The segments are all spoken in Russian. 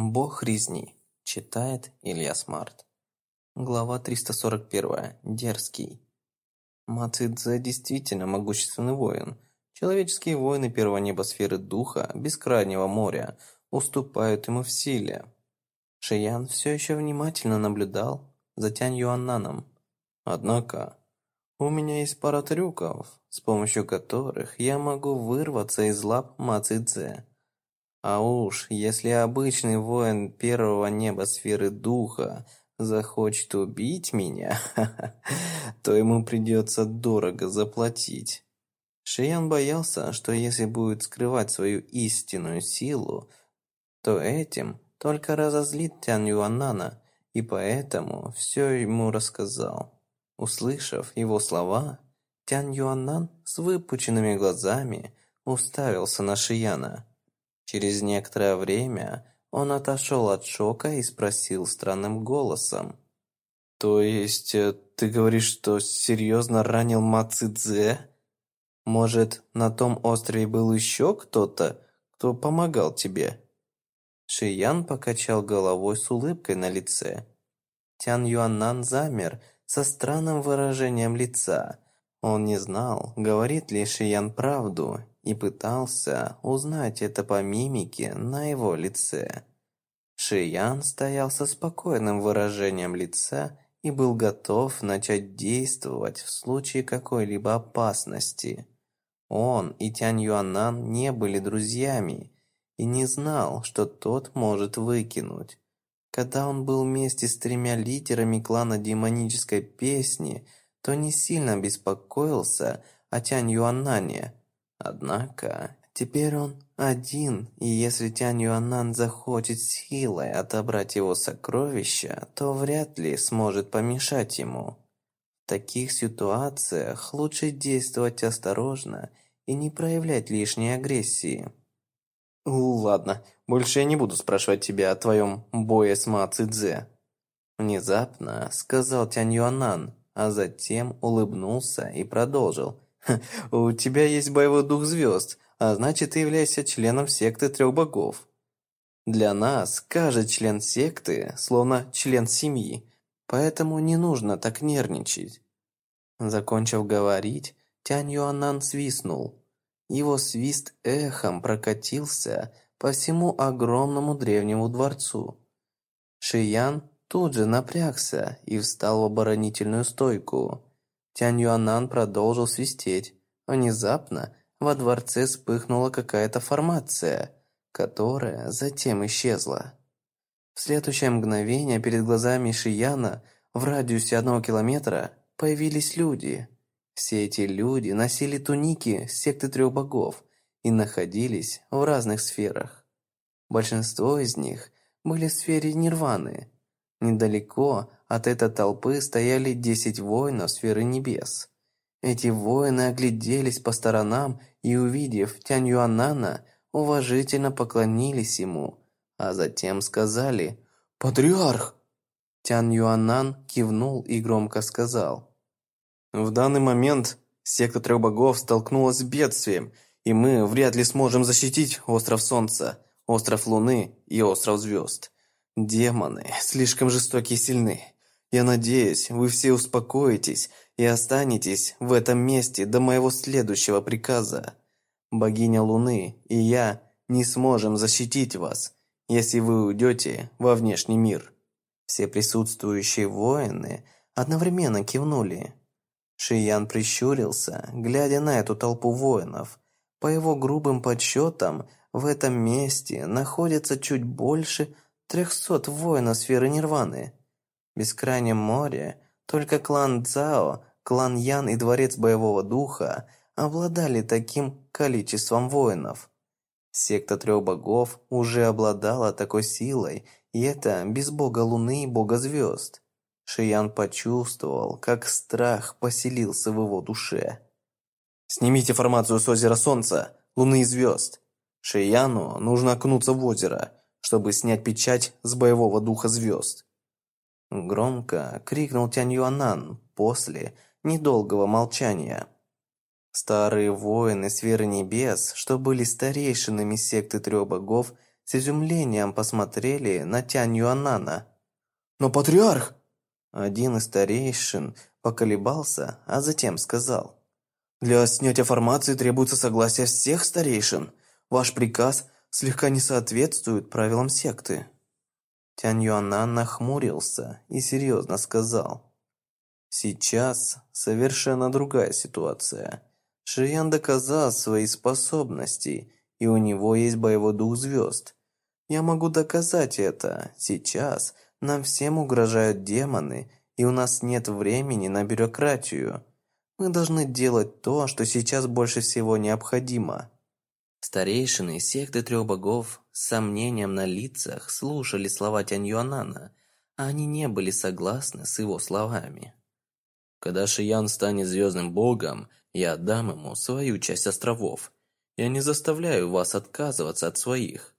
Бог резни. Читает Илья Смарт. Глава 341. Дерзкий. Ма Цзэ действительно могущественный воин. Человеческие воины первого неба сферы духа, бескрайнего моря, уступают ему в силе. Шиян все еще внимательно наблюдал за Тянь Юаннаном. Однако, у меня есть пара трюков, с помощью которых я могу вырваться из лап Ма Цзэ. А уж, если обычный воин первого неба сферы духа захочет убить меня, то ему придется дорого заплатить. Шиян боялся, что если будет скрывать свою истинную силу, то этим только разозлит Тян Юаннана, и поэтому все ему рассказал. Услышав его слова, Тян Юаннан с выпученными глазами уставился на Шияна. Через некоторое время он отошел от шока и спросил странным голосом. «То есть, э, ты говоришь, что серьезно ранил Ма Цзэ? Может, на том острове был еще кто-то, кто помогал тебе?» Шиян покачал головой с улыбкой на лице. Тян Юаннан замер со странным выражением лица. Он не знал, говорит ли Шиян правду и пытался узнать это по мимике на его лице. Шиян стоял со спокойным выражением лица и был готов начать действовать в случае какой-либо опасности. Он и Тянь Юанан не были друзьями и не знал, что тот может выкинуть. Когда он был вместе с тремя лидерами клана демонической песни, то не сильно беспокоился о Тянь Юанане – Однако, теперь он один, и если Тянь Юаннан захочет силой отобрать его сокровища, то вряд ли сможет помешать ему. В таких ситуациях лучше действовать осторожно и не проявлять лишней агрессии. «Ладно, больше я не буду спрашивать тебя о твоем бое с Ма Цзэ», Внезапно сказал Тянь Юаннан, а затем улыбнулся и продолжил – у тебя есть боевой дух звезд, а значит, ты являешься членом секты трех богов. Для нас каждый член секты словно член семьи, поэтому не нужно так нервничать. Закончив говорить, Тянь Юанан свистнул. Его свист эхом прокатился по всему огромному древнему дворцу. Шиян тут же напрягся и встал в оборонительную стойку. Тянь Юанан продолжил свистеть. Внезапно во дворце вспыхнула какая-то формация, которая затем исчезла. В следующее мгновение перед глазами Шияна в радиусе одного километра появились люди. Все эти люди носили туники секты трех богов и находились в разных сферах. Большинство из них были в сфере нирваны. Недалеко от этой толпы стояли десять воинов сферы небес. Эти воины огляделись по сторонам и, увидев Тянь Юанана, уважительно поклонились ему, а затем сказали «Патриарх!». Тян Юанан кивнул и громко сказал «В данный момент секта трех богов столкнулась с бедствием, и мы вряд ли сможем защитить остров Солнца, остров Луны и остров Звезд. Демоны слишком жестокие и сильны. Я надеюсь, вы все успокоитесь и останетесь в этом месте до моего следующего приказа. Богиня Луны и я не сможем защитить вас, если вы уйдете во внешний мир». Все присутствующие воины одновременно кивнули. Шиян прищурился, глядя на эту толпу воинов. По его грубым подсчетам, в этом месте находится чуть больше трехсот воинов сферы Нирваны – бескрайнем море только клан Цао, клан Ян и Дворец Боевого Духа обладали таким количеством воинов. Секта Трех Богов уже обладала такой силой, и это без Бога Луны и Бога Звезд. Шиян почувствовал, как страх поселился в его душе. «Снимите формацию с озера Солнца, Луны и Звезд. Шияну нужно окунуться в озеро, чтобы снять печать с боевого духа звезд. Громко крикнул Тянь Юанан после недолгого молчания. Старые воины сферы небес, что были старейшинами секты трех богов, с изумлением посмотрели на Тянь Юанана. «Но патриарх!» Один из старейшин поколебался, а затем сказал. «Для снятия формации требуется согласие всех старейшин. Ваш приказ слегка не соответствует правилам секты». Тянь Юанан нахмурился и серьезно сказал. «Сейчас совершенно другая ситуация. Шиян доказал свои способности, и у него есть боевой дух звезд. Я могу доказать это. Сейчас нам всем угрожают демоны, и у нас нет времени на бюрократию. Мы должны делать то, что сейчас больше всего необходимо». Старейшины секты трех богов с сомнением на лицах слушали слова Тянь Юанана, а они не были согласны с его словами. «Когда Шиян станет звездным богом, я отдам ему свою часть островов. Я не заставляю вас отказываться от своих».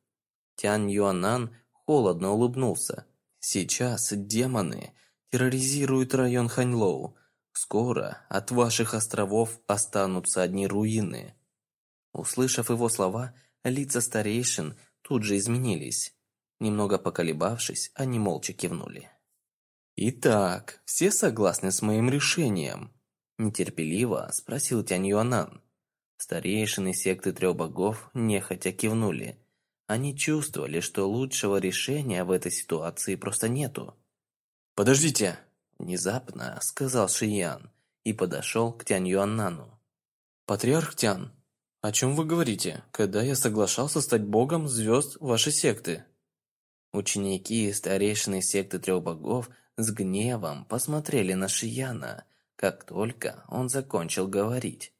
Тянь Юанан холодно улыбнулся. «Сейчас демоны терроризируют район Ханьлоу. Скоро от ваших островов останутся одни руины». Услышав его слова, лица старейшин тут же изменились. Немного поколебавшись, они молча кивнули. «Итак, все согласны с моим решением?» Нетерпеливо спросил Тянь Юанан. Старейшины секты трех богов нехотя кивнули. Они чувствовали, что лучшего решения в этой ситуации просто нету. «Подождите!» – внезапно сказал Шиян и подошел к Тянь Юаннану. «Патриарх Тян, «О чем вы говорите, когда я соглашался стать богом звезд вашей секты?» Ученики старейшины секты трех богов с гневом посмотрели на Шияна, как только он закончил говорить.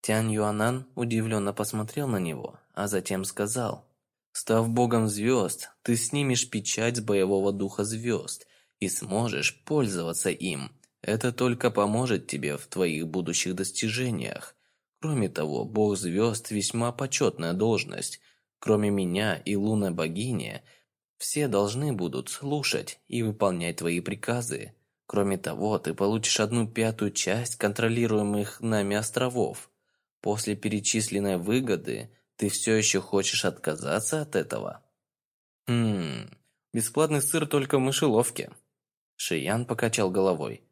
Тянь Юанан удивленно посмотрел на него, а затем сказал, «Став богом звезд, ты снимешь печать с боевого духа звезд и сможешь пользоваться им. Это только поможет тебе в твоих будущих достижениях. Кроме того, бог звезд – весьма почетная должность. Кроме меня и лунной богини, все должны будут слушать и выполнять твои приказы. Кроме того, ты получишь одну пятую часть контролируемых нами островов. После перечисленной выгоды ты все еще хочешь отказаться от этого? Хм, бесплатный сыр только в мышеловке. Шиян покачал головой.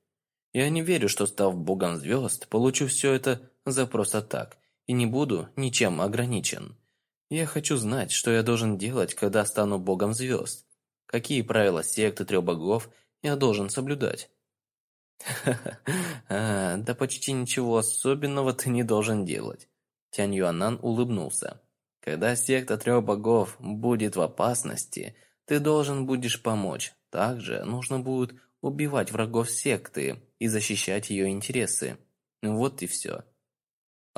Я не верю, что став богом звезд, получу все это за просто так и не буду ничем ограничен. Я хочу знать, что я должен делать, когда стану богом звезд. Какие правила секты трех богов я должен соблюдать? а, да почти ничего особенного ты не должен делать. Тянь Юанан улыбнулся. Когда секта трех богов будет в опасности, ты должен будешь помочь. Также нужно будет убивать врагов секты и защищать ее интересы. Вот и все.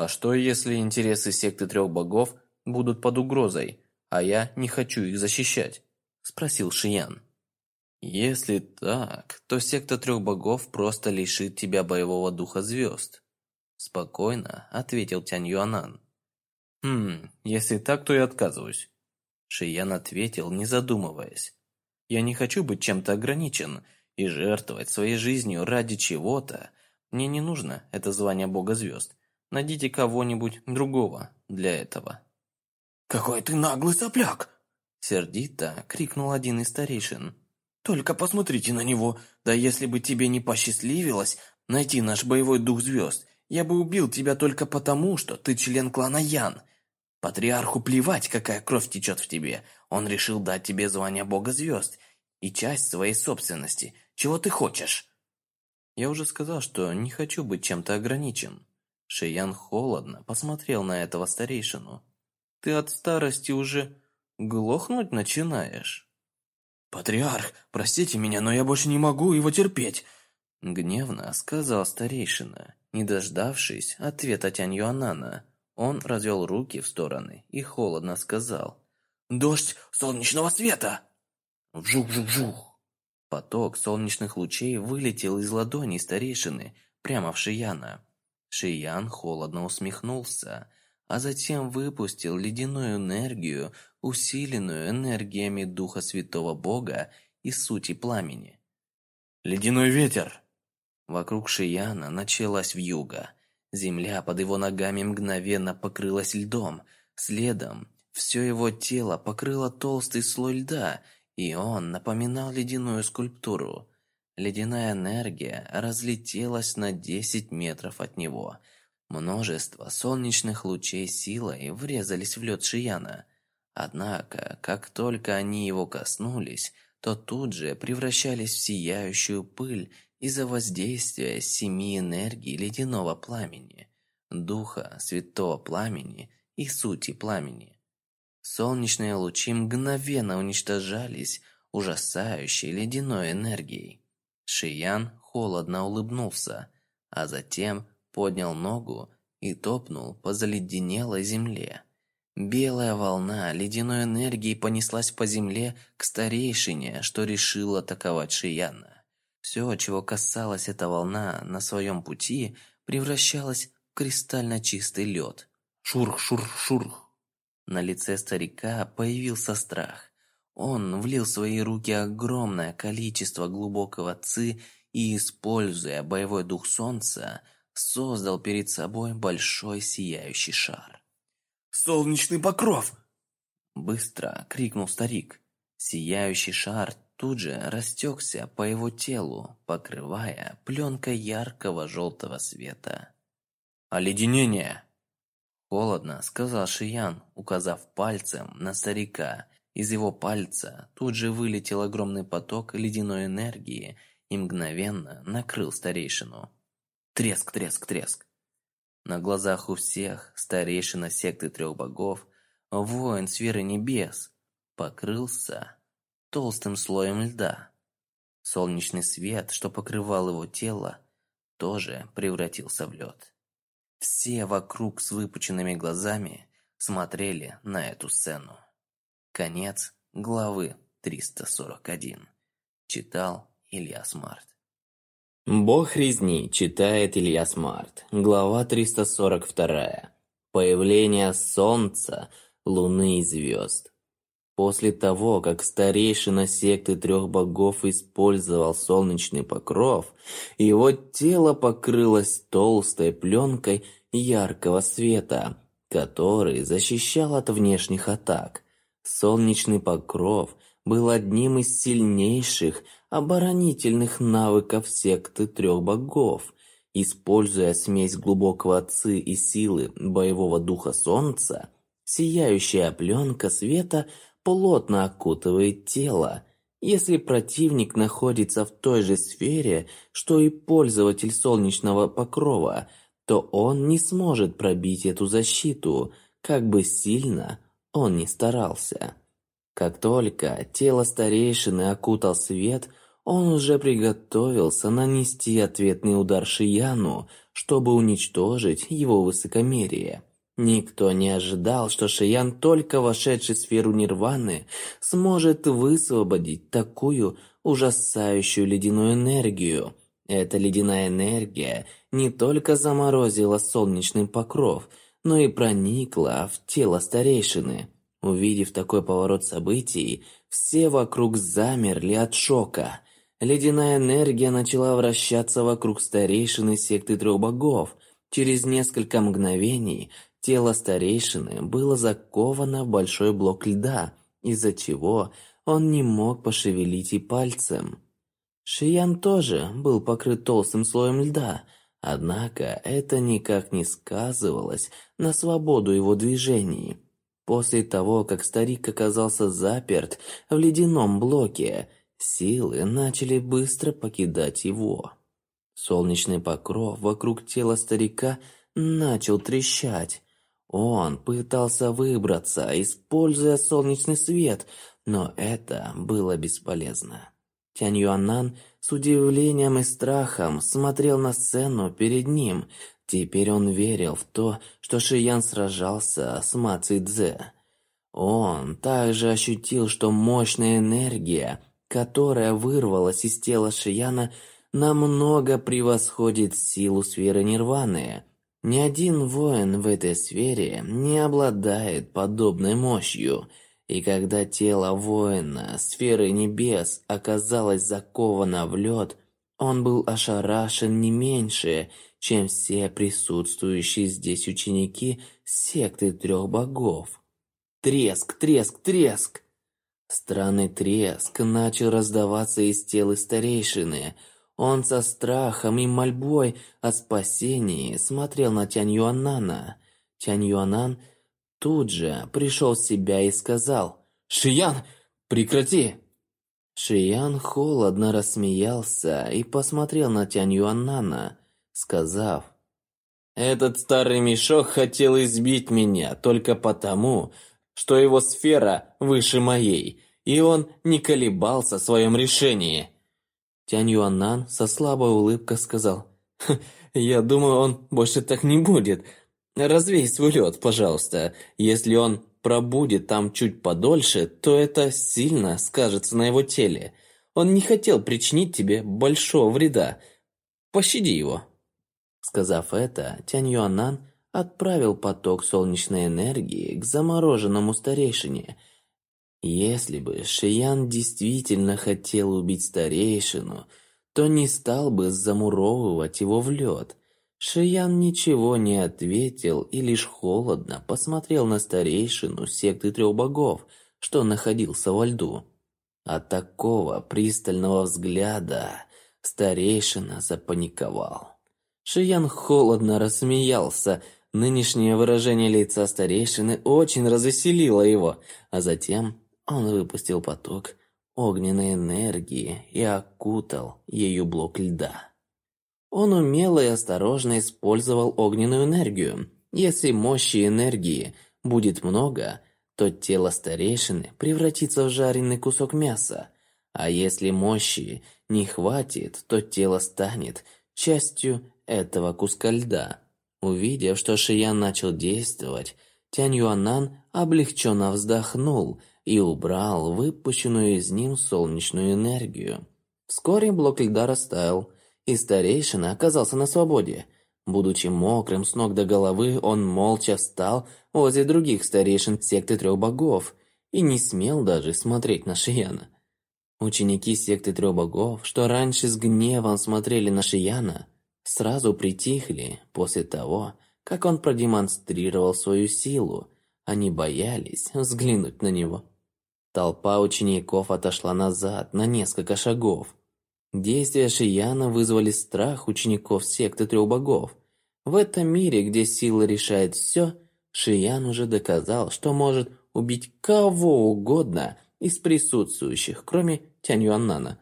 А что, если интересы секты трех богов будут под угрозой, а я не хочу их защищать? Спросил Шиян. Если так, то секта трех богов просто лишит тебя боевого духа звезд. Спокойно ответил Тянь Юанан. Хм, если так, то я отказываюсь. Шиян ответил, не задумываясь. Я не хочу быть чем-то ограничен и жертвовать своей жизнью ради чего-то. Мне не нужно это звание бога звезд. Найдите кого-нибудь другого для этого». «Какой ты наглый сопляк!» Сердито крикнул один из старейшин. «Только посмотрите на него! Да если бы тебе не посчастливилось найти наш боевой дух звезд, я бы убил тебя только потому, что ты член клана Ян. Патриарху плевать, какая кровь течет в тебе. Он решил дать тебе звание бога звезд и часть своей собственности. Чего ты хочешь?» «Я уже сказал, что не хочу быть чем-то ограничен», Шиян холодно посмотрел на этого старейшину. «Ты от старости уже глохнуть начинаешь?» «Патриарх, простите меня, но я больше не могу его терпеть!» Гневно сказал старейшина, не дождавшись ответа Тянь Юанана. Он развел руки в стороны и холодно сказал. «Дождь солнечного света!» Вжух-вжух-вжух! Поток солнечных лучей вылетел из ладони старейшины прямо в Шияна. Шиян холодно усмехнулся, а затем выпустил ледяную энергию, усиленную энергиями Духа Святого Бога и сути пламени. «Ледяной ветер!» Вокруг Шияна началась вьюга. Земля под его ногами мгновенно покрылась льдом. Следом Все его тело покрыло толстый слой льда, и он напоминал ледяную скульптуру. Ледяная энергия разлетелась на 10 метров от него. Множество солнечных лучей силой врезались в лед Шияна. Однако, как только они его коснулись, то тут же превращались в сияющую пыль из-за воздействия семи энергий ледяного пламени, духа святого пламени и сути пламени. Солнечные лучи мгновенно уничтожались ужасающей ледяной энергией. Шиян холодно улыбнулся, а затем поднял ногу и топнул по заледенелой земле. Белая волна ледяной энергии понеслась по земле к старейшине, что решил атаковать Шияна. Все, чего касалась эта волна на своем пути, превращалось в кристально чистый лед. Шурх-шурх-шурх. На лице старика появился страх. Он влил в свои руки огромное количество глубокого ци и, используя боевой дух солнца, создал перед собой большой сияющий шар. «Солнечный покров!» Быстро крикнул старик. Сияющий шар тут же растекся по его телу, покрывая пленкой яркого желтого света. «Оледенение!» Холодно, сказал Шиян, указав пальцем на старика. Из его пальца тут же вылетел огромный поток ледяной энергии и мгновенно накрыл старейшину. Треск, треск, треск. На глазах у всех старейшина секты трех богов, воин сферы небес, покрылся толстым слоем льда. Солнечный свет, что покрывал его тело, тоже превратился в лед. Все вокруг с выпученными глазами смотрели на эту сцену. Конец главы 341. Читал Илья Смарт. Бог резни читает Илья Смарт. Глава 342. Появление солнца, луны и звезд. После того, как старейшина секты трех богов использовал солнечный покров, его тело покрылось толстой пленкой яркого света, который защищал от внешних атак. Солнечный покров был одним из сильнейших оборонительных навыков секты трех богов. Используя смесь глубокого ци и силы боевого духа солнца, сияющая пленка света – плотно окутывает тело. Если противник находится в той же сфере, что и пользователь солнечного покрова, то он не сможет пробить эту защиту, как бы сильно он ни старался. Как только тело старейшины окутал свет, он уже приготовился нанести ответный удар Шияну, чтобы уничтожить его высокомерие. Никто не ожидал, что Шиян, только вошедший в сферу нирваны, сможет высвободить такую ужасающую ледяную энергию. Эта ледяная энергия не только заморозила солнечный покров, но и проникла в тело старейшины. Увидев такой поворот событий, все вокруг замерли от шока. Ледяная энергия начала вращаться вокруг старейшины секты трех богов. Через несколько мгновений Тело старейшины было заковано в большой блок льда, из-за чего он не мог пошевелить и пальцем. Шиян тоже был покрыт толстым слоем льда, однако это никак не сказывалось на свободу его движений. После того, как старик оказался заперт в ледяном блоке, силы начали быстро покидать его. Солнечный покров вокруг тела старика начал трещать. Он пытался выбраться, используя солнечный свет, но это было бесполезно. Тянь Юаннан с удивлением и страхом смотрел на сцену перед ним. Теперь он верил в то, что Шиян сражался с Ма Цзэ. Он также ощутил, что мощная энергия, которая вырвалась из тела Шияна, намного превосходит силу сферы Нирваны. Ни один воин в этой сфере не обладает подобной мощью, и когда тело воина сферы небес оказалось заковано в лед, он был ошарашен не меньше, чем все присутствующие здесь ученики секты трех богов. Треск, треск, треск. Странный треск начал раздаваться из тела старейшины. Он со страхом и мольбой о спасении смотрел на Тянь Юаннана. Тянь Юаннан тут же пришел в себя и сказал «Шиян, прекрати!» Шиян холодно рассмеялся и посмотрел на Тянь Юаннана, сказав «Этот старый мешок хотел избить меня только потому, что его сфера выше моей, и он не колебался в своем решении. Тянь Юаннан со слабой улыбкой сказал, «Я думаю, он больше так не будет. Развей свой лед, пожалуйста. Если он пробудет там чуть подольше, то это сильно скажется на его теле. Он не хотел причинить тебе большого вреда. Пощади его». Сказав это, Тянь Юаннан отправил поток солнечной энергии к замороженному старейшине. Если бы Шиян действительно хотел убить старейшину, то не стал бы замуровывать его в лед. Шиян ничего не ответил и лишь холодно посмотрел на старейшину секты трех богов, что находился во льду. От такого пристального взгляда старейшина запаниковал. Шиян холодно рассмеялся – Нынешнее выражение лица старейшины очень развеселило его, а затем он выпустил поток огненной энергии и окутал ею блок льда. Он умело и осторожно использовал огненную энергию. Если мощи энергии будет много, то тело старейшины превратится в жареный кусок мяса, а если мощи не хватит, то тело станет частью этого куска льда. Увидев, что Шиян начал действовать, Тянь Юанан облегченно вздохнул и убрал выпущенную из ним солнечную энергию. Вскоре блок льда растаял, и старейшина оказался на свободе. Будучи мокрым с ног до головы, он молча встал возле других старейшин секты трех богов и не смел даже смотреть на Шияна. Ученики секты трех богов, что раньше с гневом смотрели на Шияна, сразу притихли после того, как он продемонстрировал свою силу. Они боялись взглянуть на него. Толпа учеников отошла назад на несколько шагов. Действия Шияна вызвали страх учеников секты трех богов. В этом мире, где сила решает все, Шиян уже доказал, что может убить кого угодно из присутствующих, кроме Тянь Юаннана.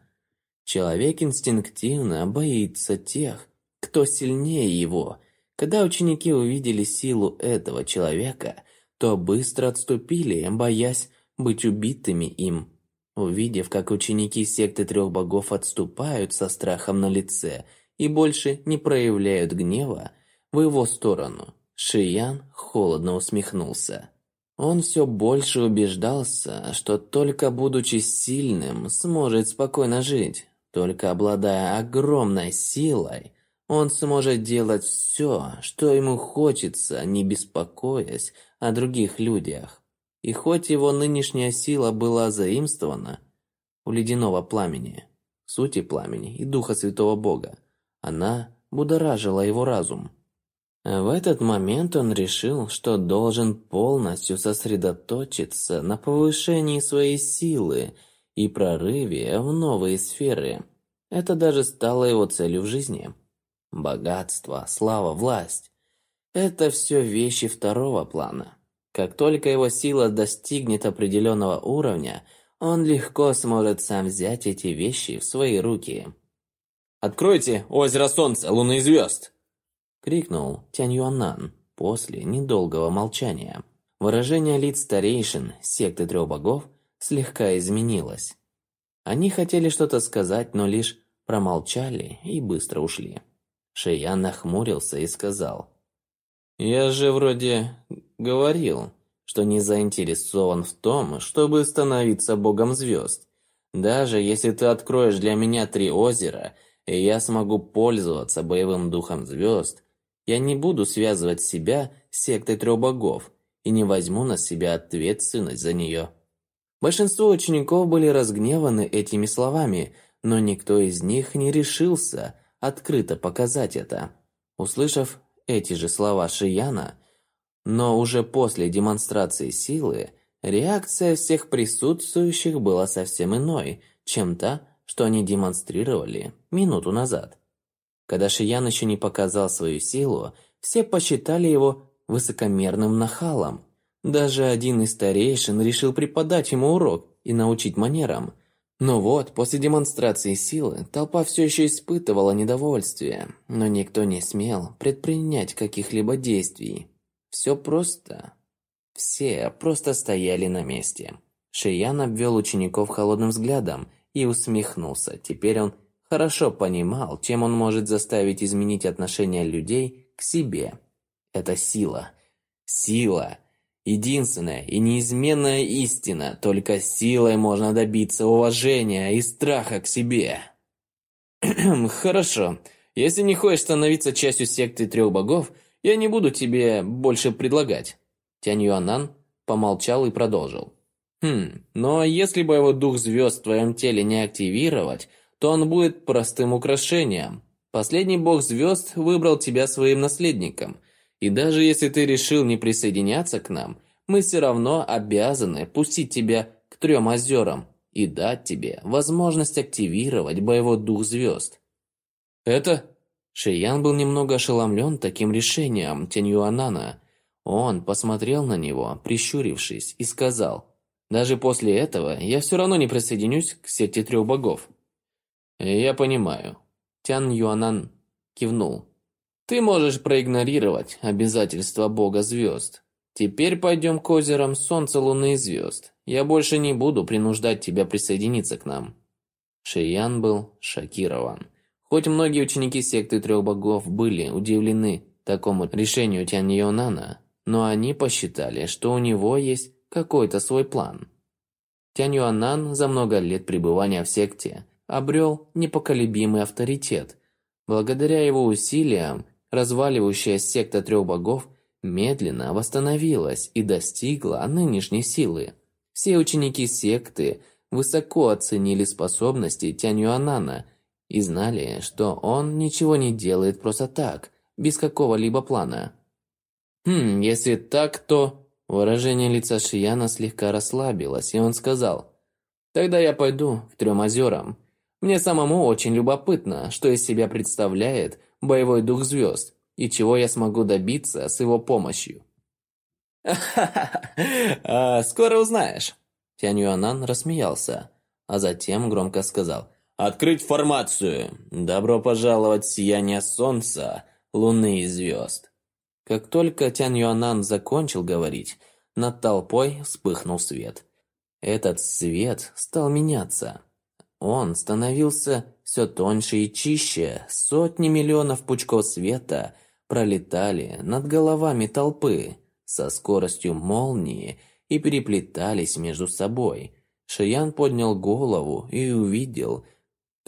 Человек инстинктивно боится тех, кто сильнее его. Когда ученики увидели силу этого человека, то быстро отступили, боясь быть убитыми им. Увидев, как ученики секты трех богов отступают со страхом на лице и больше не проявляют гнева в его сторону, Шиян холодно усмехнулся. Он все больше убеждался, что только будучи сильным, сможет спокойно жить. Только обладая огромной силой, он сможет делать все, что ему хочется, не беспокоясь о других людях. И хоть его нынешняя сила была заимствована у ледяного пламени, сути пламени и духа Святого Бога, она будоражила его разум. В этот момент он решил, что должен полностью сосредоточиться на повышении своей силы и прорыве в новые сферы. Это даже стало его целью в жизни. Богатство, слава, власть – это все вещи второго плана. Как только его сила достигнет определенного уровня, он легко сможет сам взять эти вещи в свои руки. «Откройте озеро Солнца, Луны и звезд!» – крикнул Тянь Юаннан после недолгого молчания. Выражение лиц старейшин секты трех богов слегка изменилось. Они хотели что-то сказать, но лишь промолчали и быстро ушли. Шиян нахмурился и сказал. «Я же вроде говорил, что не заинтересован в том, чтобы становиться богом звезд. Даже если ты откроешь для меня три озера, и я смогу пользоваться боевым духом звезд, я не буду связывать себя с сектой трех богов и не возьму на себя ответственность за нее». Большинство учеников были разгневаны этими словами, но никто из них не решился – открыто показать это. Услышав эти же слова Шияна, но уже после демонстрации силы, реакция всех присутствующих была совсем иной, чем та, что они демонстрировали минуту назад. Когда Шиян еще не показал свою силу, все посчитали его высокомерным нахалом. Даже один из старейшин решил преподать ему урок и научить манерам. Но вот, после демонстрации силы, толпа все еще испытывала недовольствие, но никто не смел предпринять каких-либо действий. Все просто. Все просто стояли на месте. Шиян обвел учеников холодным взглядом и усмехнулся. Теперь он хорошо понимал, чем он может заставить изменить отношение людей к себе. Это сила. Сила. Единственная и неизменная истина. Только силой можно добиться уважения и страха к себе. Хорошо. Если не хочешь становиться частью секты трех богов, я не буду тебе больше предлагать. Тянь Юанан помолчал и продолжил. Хм, но если боевой дух звезд в твоем теле не активировать, то он будет простым украшением. Последний бог звезд выбрал тебя своим наследником. И даже если ты решил не присоединяться к нам, мы все равно обязаны пустить тебя к трем озерам и дать тебе возможность активировать боевой дух звезд. Это... Шиян был немного ошеломлен таким решением Теньюанана. Он посмотрел на него, прищурившись, и сказал, «Даже после этого я все равно не присоединюсь к сети трех богов». «Я понимаю». Тян Юанан кивнул. «Ты можешь проигнорировать обязательства бога звезд. Теперь пойдем к озерам Солнца, Луны и звезд. Я больше не буду принуждать тебя присоединиться к нам». Шиян был шокирован. Хоть многие ученики секты трех богов были удивлены такому решению Тян Юанана, но они посчитали, что у него есть какой-то свой план. Тянь Юанан за много лет пребывания в секте обрел непоколебимый авторитет. Благодаря его усилиям, разваливающая секта трех богов медленно восстановилась и достигла нынешней силы. Все ученики секты высоко оценили способности Тянь Юанана и знали, что он ничего не делает просто так, без какого-либо плана. Хм, если так, то... Выражение лица Шияна слегка расслабилось, и он сказал, «Тогда я пойду к трем озерам. Мне самому очень любопытно, что из себя представляет боевой дух звезд и чего я смогу добиться с его помощью. А, скоро узнаешь!» Тянь Юанан рассмеялся, а затем громко сказал «Открыть формацию! Добро пожаловать в сияние солнца, луны и звезд!» Как только Тян Юанан закончил говорить, над толпой вспыхнул свет. Этот свет стал меняться. Он становился все тоньше и чище, сотни миллионов пучков света пролетали над головами толпы со скоростью молнии и переплетались между собой. Шиян поднял голову и увидел,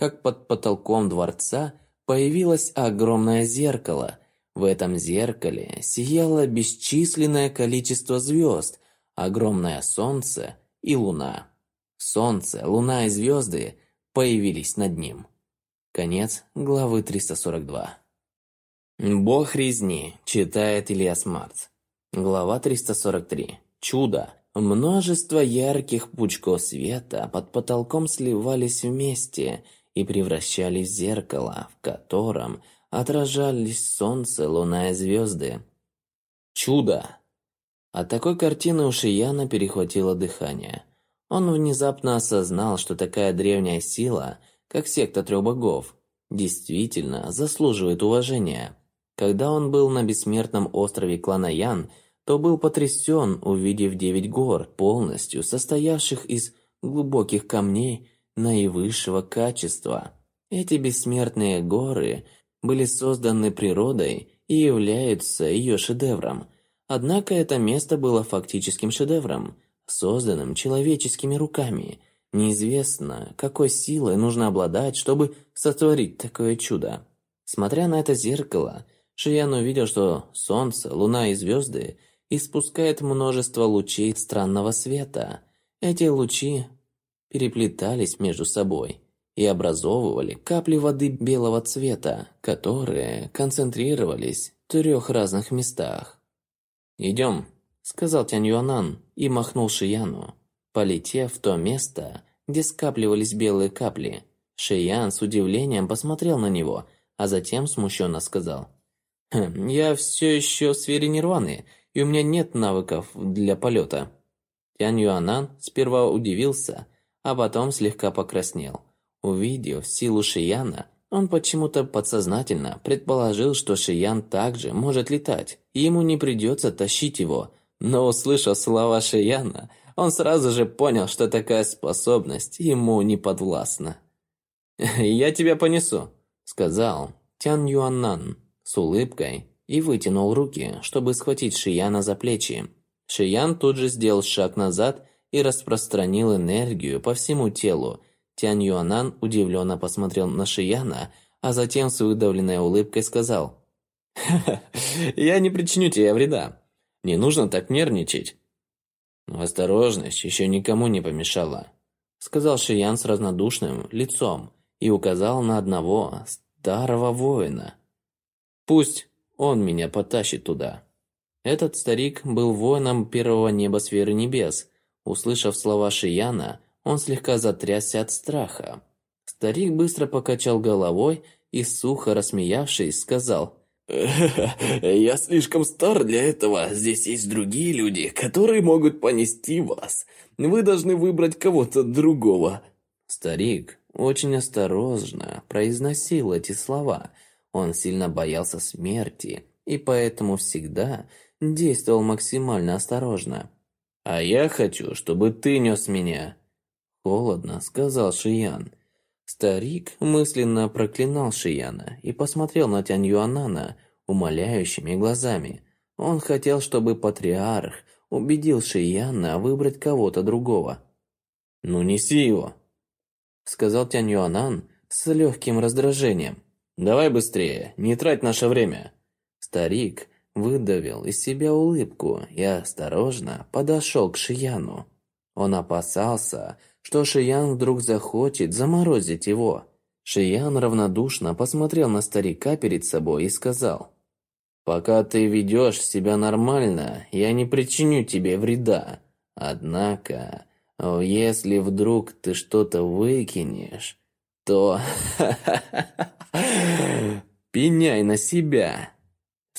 как под потолком дворца появилось огромное зеркало. В этом зеркале сияло бесчисленное количество звезд, огромное солнце и луна. Солнце, луна и звезды появились над ним. Конец главы 342. Бог резни, читает Ильяс Марц. Глава 343. Чудо. Множество ярких пучков света под потолком сливались вместе и превращались в зеркало, в котором отражались солнце, луна и звезды. Чудо. От такой картины у Шияна перехватило дыхание. Он внезапно осознал, что такая древняя сила, как секта трех богов, действительно заслуживает уважения. Когда он был на бессмертном острове клана Ян, то был потрясен, увидев девять гор, полностью состоявших из глубоких камней наивысшего качества. Эти бессмертные горы были созданы природой и являются ее шедевром. Однако это место было фактическим шедевром – созданным человеческими руками. Неизвестно, какой силой нужно обладать, чтобы сотворить такое чудо. Смотря на это зеркало, Шиян увидел, что солнце, луна и звезды испускают множество лучей странного света. Эти лучи переплетались между собой и образовывали капли воды белого цвета, которые концентрировались в трех разных местах. «Идем», сказал Тянь Юанан и махнул Шияну, полетев в то место, где скапливались белые капли. Шиян с удивлением посмотрел на него, а затем смущенно сказал: «Хм, "Я все еще в сфере нирваны, и у меня нет навыков для полета». Тянь Юанан сперва удивился, а потом слегка покраснел. Увидев силу Шияна, он почему-то подсознательно предположил, что Шиян также может летать, и ему не придется тащить его. Но услышав слова Шияна, он сразу же понял, что такая способность ему не подвластна. «Я тебя понесу», – сказал Тян Юаннан с улыбкой и вытянул руки, чтобы схватить Шияна за плечи. Шиян тут же сделал шаг назад и распространил энергию по всему телу, Тянь Юанан удивленно посмотрел на Шияна, а затем с выдавленной улыбкой сказал. «Ха я не причиню тебе вреда. Не нужно так нервничать». «Осторожность еще никому не помешала», – сказал Шиян с разнодушным лицом и указал на одного старого воина. «Пусть он меня потащит туда». Этот старик был воином первого небосферы небес. Услышав слова Шияна, он слегка затрясся от страха. Старик быстро покачал головой и, сухо рассмеявшись, сказал «Я слишком стар для этого. Здесь есть другие люди, которые могут понести вас. Вы должны выбрать кого-то другого». Старик очень осторожно произносил эти слова. Он сильно боялся смерти и поэтому всегда действовал максимально осторожно. «А я хочу, чтобы ты нес меня», «Холодно», — сказал Шиян. Старик мысленно проклинал Шияна и посмотрел на Тянь Юанана умоляющими глазами. Он хотел, чтобы патриарх убедил Шияна выбрать кого-то другого. «Ну неси его», — сказал Тянь Юанан с легким раздражением. «Давай быстрее, не трать наше время». Старик выдавил из себя улыбку и осторожно подошел к Шияну. Он опасался, что Шиян вдруг захочет заморозить его. Шиян равнодушно посмотрел на старика перед собой и сказал, «Пока ты ведешь себя нормально, я не причиню тебе вреда. Однако, если вдруг ты что-то выкинешь, то пеняй на себя».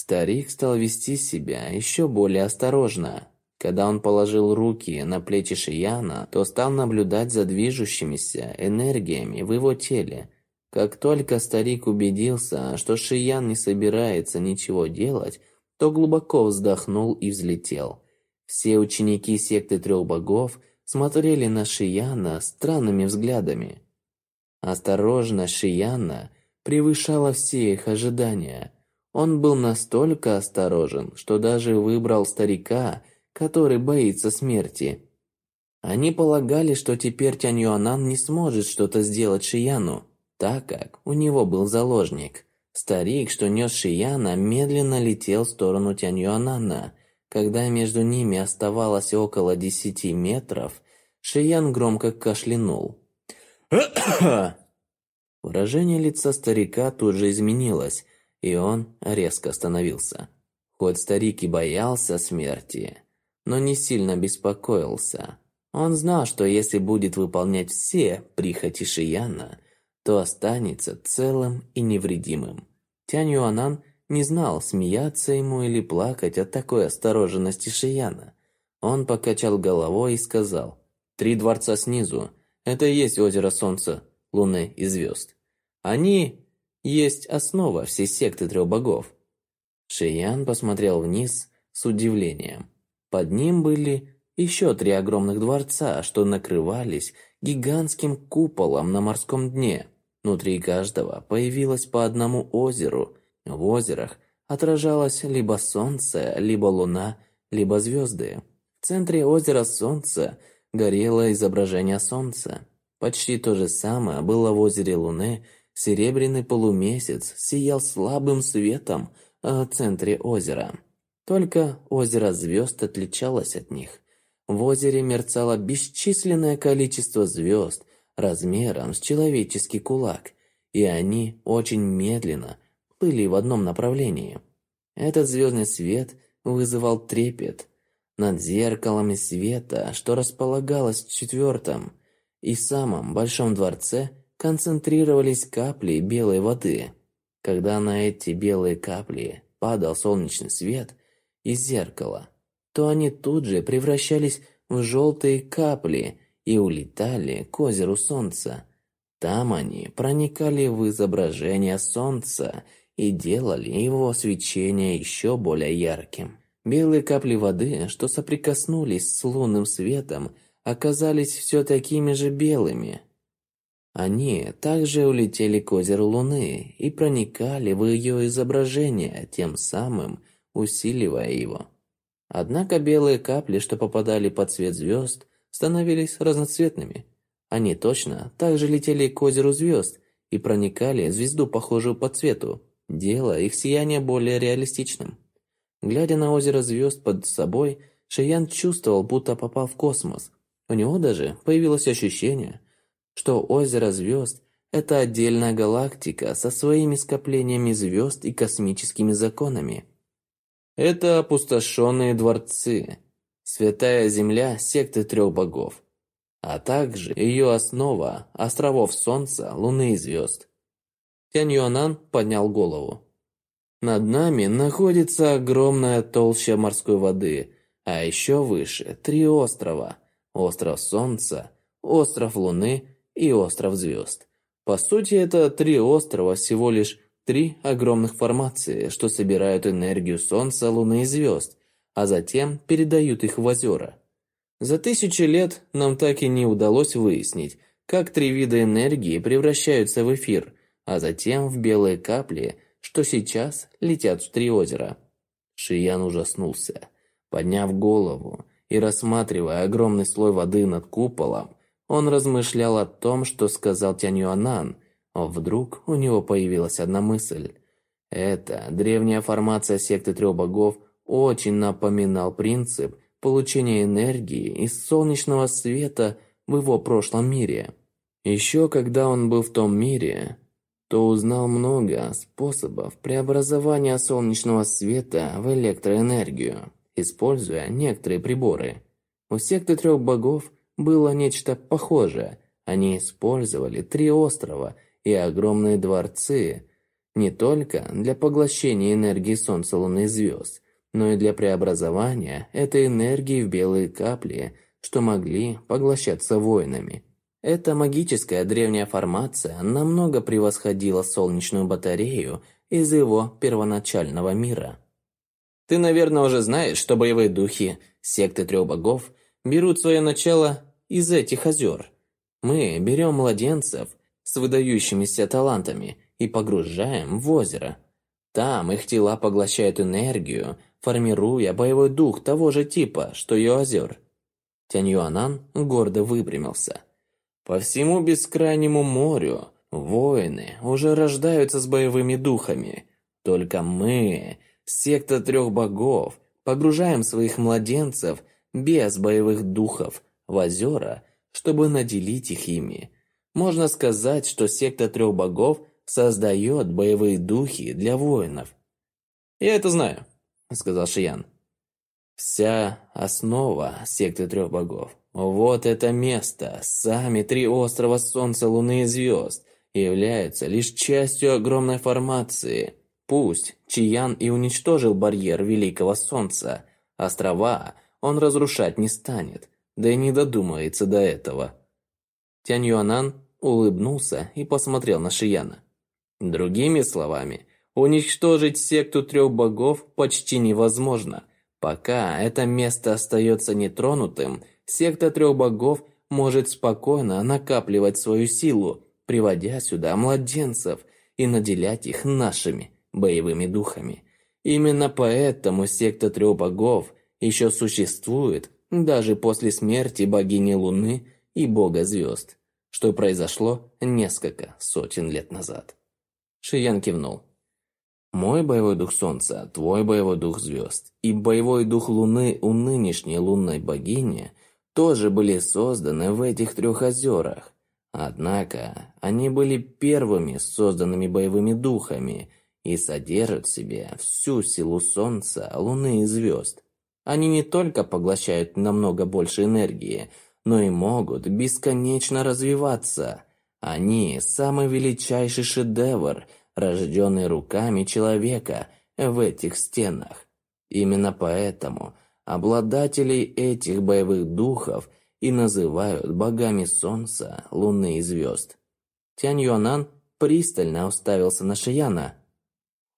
Старик стал вести себя еще более осторожно. Когда он положил руки на плечи Шияна, то стал наблюдать за движущимися энергиями в его теле. Как только старик убедился, что Шиян не собирается ничего делать, то глубоко вздохнул и взлетел. Все ученики секты трех богов смотрели на Шияна странными взглядами. Осторожность Шияна превышала все их ожидания. Он был настолько осторожен, что даже выбрал старика, который боится смерти. Они полагали, что теперь Тянь Юанан не сможет что-то сделать Шияну, так как у него был заложник. Старик, что нес Шияна, медленно летел в сторону Тянь Юанана. Когда между ними оставалось около десяти метров, Шиян громко кашлянул. Выражение лица старика тут же изменилось, и он резко остановился. Хоть старик и боялся смерти, но не сильно беспокоился. Он знал, что если будет выполнять все прихоти Шияна, то останется целым и невредимым. Тянь Юанан не знал, смеяться ему или плакать от такой осторожности Шияна. Он покачал головой и сказал, «Три дворца снизу – это и есть озеро Солнца, Луны и звезд. Они есть основа всей секты трех богов». Шиян посмотрел вниз с удивлением. Под ним были еще три огромных дворца, что накрывались гигантским куполом на морском дне. Внутри каждого появилось по одному озеру. В озерах отражалось либо солнце, либо луна, либо звезды. В центре озера Солнца горело изображение солнца. Почти то же самое было в озере Луны. Серебряный полумесяц сиял слабым светом в центре озера. Только озеро звезд отличалось от них. В озере мерцало бесчисленное количество звезд размером с человеческий кулак, и они очень медленно плыли в одном направлении. Этот звездный свет вызывал трепет. Над зеркалами света, что располагалось в четвертом и самом большом дворце, концентрировались капли белой воды. Когда на эти белые капли падал солнечный свет из зеркала, то они тут же превращались в желтые капли и улетали к озеру солнца. Там они проникали в изображение солнца и делали его свечение еще более ярким. Белые капли воды, что соприкоснулись с лунным светом, оказались все такими же белыми. Они также улетели к озеру Луны и проникали в ее изображение, тем самым усиливая его. Однако белые капли, что попадали под свет звезд, становились разноцветными. Они точно также летели к озеру звезд и проникали в звезду, похожую по цвету, делая их сияние более реалистичным. Глядя на озеро звезд под собой, Шиян чувствовал, будто попал в космос. У него даже появилось ощущение, что озеро звезд – это отдельная галактика со своими скоплениями звезд и космическими законами. Это опустошенные дворцы, святая земля секты трех богов, а также ее основа – островов Солнца, Луны и звезд. Тянь Юанан поднял голову. Над нами находится огромная толща морской воды, а еще выше три острова – остров Солнца, остров Луны и остров Звезд. По сути, это три острова, всего лишь три огромных формации, что собирают энергию Солнца, Луны и Звезд, а затем передают их в озера. За тысячи лет нам так и не удалось выяснить, как три вида энергии превращаются в эфир, а затем в белые капли – что сейчас летят в три озера. Шиян ужаснулся. Подняв голову и рассматривая огромный слой воды над куполом, он размышлял о том, что сказал Тянь Юанан. Вдруг у него появилась одна мысль. Эта древняя формация секты трех богов очень напоминал принцип получения энергии из солнечного света в его прошлом мире. Еще когда он был в том мире, то узнал много способов преобразования солнечного света в электроэнергию, используя некоторые приборы. У секты трех богов было нечто похожее. Они использовали три острова и огромные дворцы не только для поглощения энергии Солнца, Луны и звезд, но и для преобразования этой энергии в белые капли, что могли поглощаться воинами. Эта магическая древняя формация намного превосходила солнечную батарею из его первоначального мира. Ты, наверное, уже знаешь, что боевые духи секты трех богов берут свое начало из этих озер. Мы берем младенцев с выдающимися талантами и погружаем в озеро. Там их тела поглощают энергию, формируя боевой дух того же типа, что и озер. Тянь Юанан гордо выпрямился – по всему бескрайнему морю воины уже рождаются с боевыми духами. Только мы, секта трех богов, погружаем своих младенцев без боевых духов в озера, чтобы наделить их ими. Можно сказать, что секта трех богов создает боевые духи для воинов. «Я это знаю», — сказал Шиян. «Вся основа секты трех богов вот это место, сами три острова Солнца, Луны и звезд, являются лишь частью огромной формации. Пусть Чиян и уничтожил барьер Великого Солнца, острова он разрушать не станет, да и не додумается до этого. Тянь Юанан улыбнулся и посмотрел на Шияна. Другими словами, уничтожить секту трех богов почти невозможно. Пока это место остается нетронутым, секта трех богов может спокойно накапливать свою силу, приводя сюда младенцев и наделять их нашими боевыми духами. Именно поэтому секта трех богов еще существует даже после смерти богини Луны и бога звезд, что произошло несколько сотен лет назад. Шиян кивнул. Мой боевой дух Солнца, твой боевой дух звезд и боевой дух Луны у нынешней лунной богини тоже были созданы в этих трех озерах. Однако они были первыми созданными боевыми духами и содержат в себе всю силу Солнца, Луны и звезд. Они не только поглощают намного больше энергии, но и могут бесконечно развиваться. Они – самый величайший шедевр, рожденный руками человека в этих стенах. Именно поэтому обладателей этих боевых духов и называют богами солнца, луны и звезд. Тянь Юанан пристально уставился на Шияна.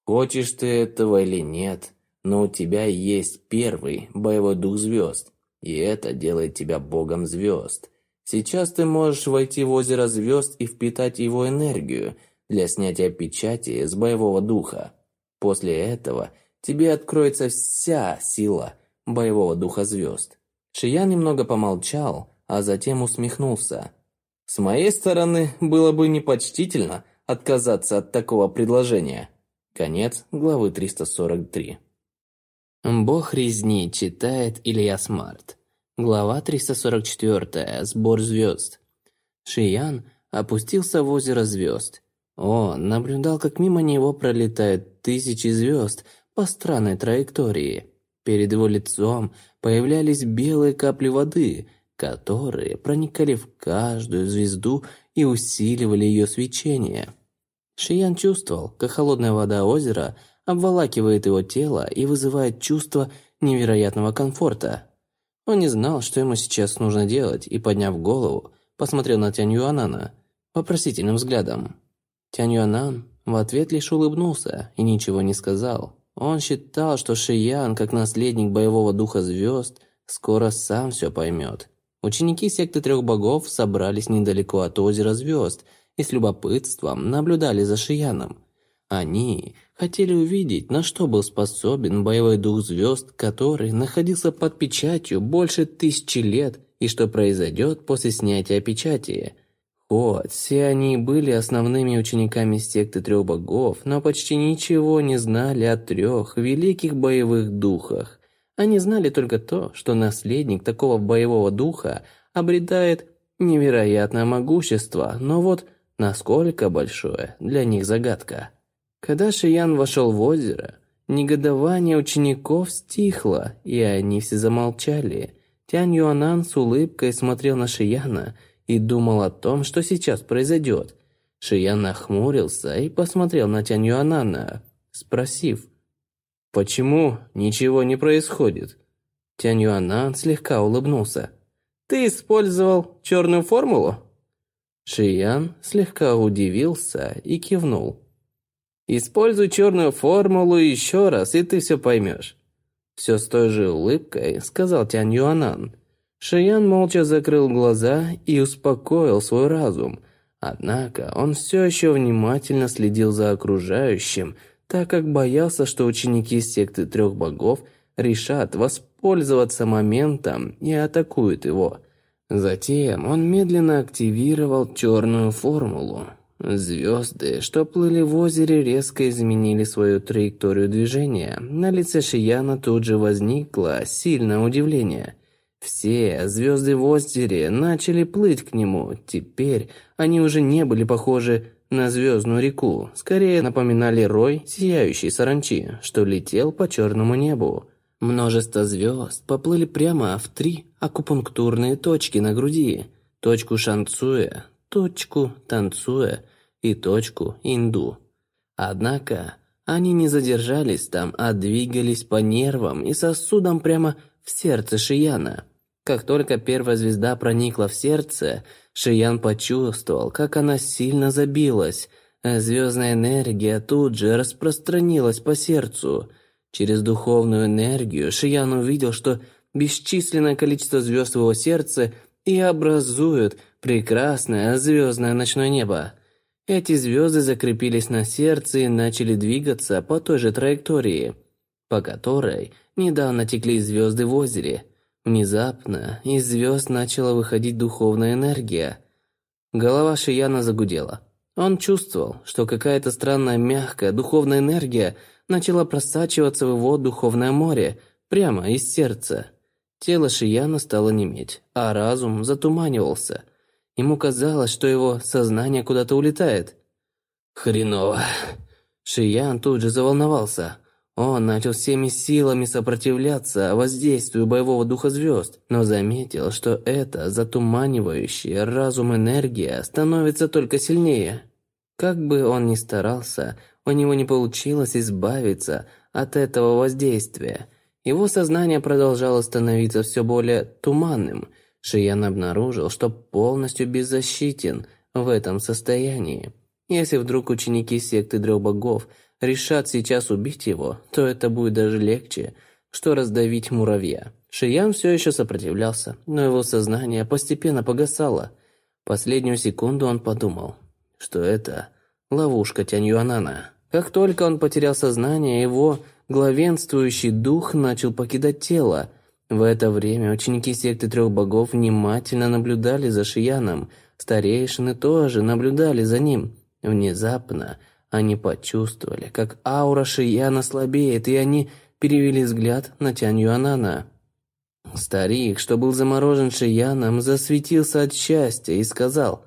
«Хочешь ты этого или нет, но у тебя есть первый боевой дух звезд, и это делает тебя богом звезд. Сейчас ты можешь войти в озеро звезд и впитать его энергию для снятия печати с боевого духа. После этого тебе откроется вся сила боевого духа звезд. Шиян немного помолчал, а затем усмехнулся. С моей стороны, было бы непочтительно отказаться от такого предложения. Конец главы 343. Бог резни читает Илья Смарт. Глава 344. Сбор звезд. Шиян опустился в озеро звезд. Он наблюдал, как мимо него пролетают тысячи звезд по странной траектории. Перед его лицом появлялись белые капли воды, которые проникали в каждую звезду и усиливали ее свечение. Шиян чувствовал, как холодная вода озера – обволакивает его тело и вызывает чувство невероятного комфорта. Он не знал, что ему сейчас нужно делать, и, подняв голову, посмотрел на Тянь Юанана вопросительным взглядом. Тянь Юанан в ответ лишь улыбнулся и ничего не сказал. Он считал, что Шиян, как наследник боевого духа звезд, скоро сам все поймет. Ученики секты трех богов собрались недалеко от озера звезд и с любопытством наблюдали за Шияном. Они хотели увидеть, на что был способен боевой дух звезд, который находился под печатью больше тысячи лет, и что произойдет после снятия печати. Хоть все они были основными учениками секты трех богов, но почти ничего не знали о трех великих боевых духах. Они знали только то, что наследник такого боевого духа обретает невероятное могущество, но вот насколько большое для них загадка. Когда Шиян вошел в озеро, негодование учеников стихло, и они все замолчали. Тянь Юанан с улыбкой смотрел на Шияна и думал о том, что сейчас произойдет. Шиян нахмурился и посмотрел на Тянь Юанана, спросив, «Почему ничего не происходит?» Тянь Юанан слегка улыбнулся. «Ты использовал черную формулу?» Шиян слегка удивился и кивнул. Используй черную формулу еще раз, и ты все поймешь. Все с той же улыбкой сказал Тянь Юанан. Шиян молча закрыл глаза и успокоил свой разум. Однако он все еще внимательно следил за окружающим, так как боялся, что ученики секты трех богов решат воспользоваться моментом и атакуют его. Затем он медленно активировал черную формулу. Звезды, что плыли в озере, резко изменили свою траекторию движения. На лице Шияна тут же возникло сильное удивление. Все звезды в озере начали плыть к нему. Теперь они уже не были похожи на звездную реку. Скорее напоминали рой сияющей саранчи, что летел по черному небу. Множество звезд поплыли прямо в три акупунктурные точки на груди. Точку Шанцуя, точку Танцуя и точку Инду. Однако они не задержались там, а двигались по нервам и сосудам прямо в сердце Шияна. Как только первая звезда проникла в сердце, Шиян почувствовал, как она сильно забилась, звездная энергия тут же распространилась по сердцу. Через духовную энергию Шиян увидел, что бесчисленное количество звезд в его сердце и образуют прекрасное звездное ночное небо. Эти звезды закрепились на сердце и начали двигаться по той же траектории, по которой недавно текли звезды в озере. Внезапно из звезд начала выходить духовная энергия. Голова Шияна загудела. Он чувствовал, что какая-то странная мягкая духовная энергия начала просачиваться в его духовное море прямо из сердца. Тело Шияна стало неметь, а разум затуманивался – Ему казалось, что его сознание куда-то улетает. Хреново. Шиян тут же заволновался. Он начал всеми силами сопротивляться воздействию боевого духа звезд, но заметил, что эта затуманивающая разум энергия становится только сильнее. Как бы он ни старался, у него не получилось избавиться от этого воздействия. Его сознание продолжало становиться все более туманным. Шиян обнаружил, что полностью беззащитен в этом состоянии. Если вдруг ученики секты трех богов – решат сейчас убить его, то это будет даже легче, что раздавить муравья. Шиян все еще сопротивлялся, но его сознание постепенно погасало. Последнюю секунду он подумал, что это ловушка Тянь Юанана. Как только он потерял сознание, его главенствующий дух начал покидать тело. В это время ученики секты трех богов внимательно наблюдали за Шияном. Старейшины тоже наблюдали за ним. Внезапно они почувствовали, как аура Шияна слабеет, и они перевели взгляд на Тянь Юанана. Старик, что был заморожен Шияном, засветился от счастья и сказал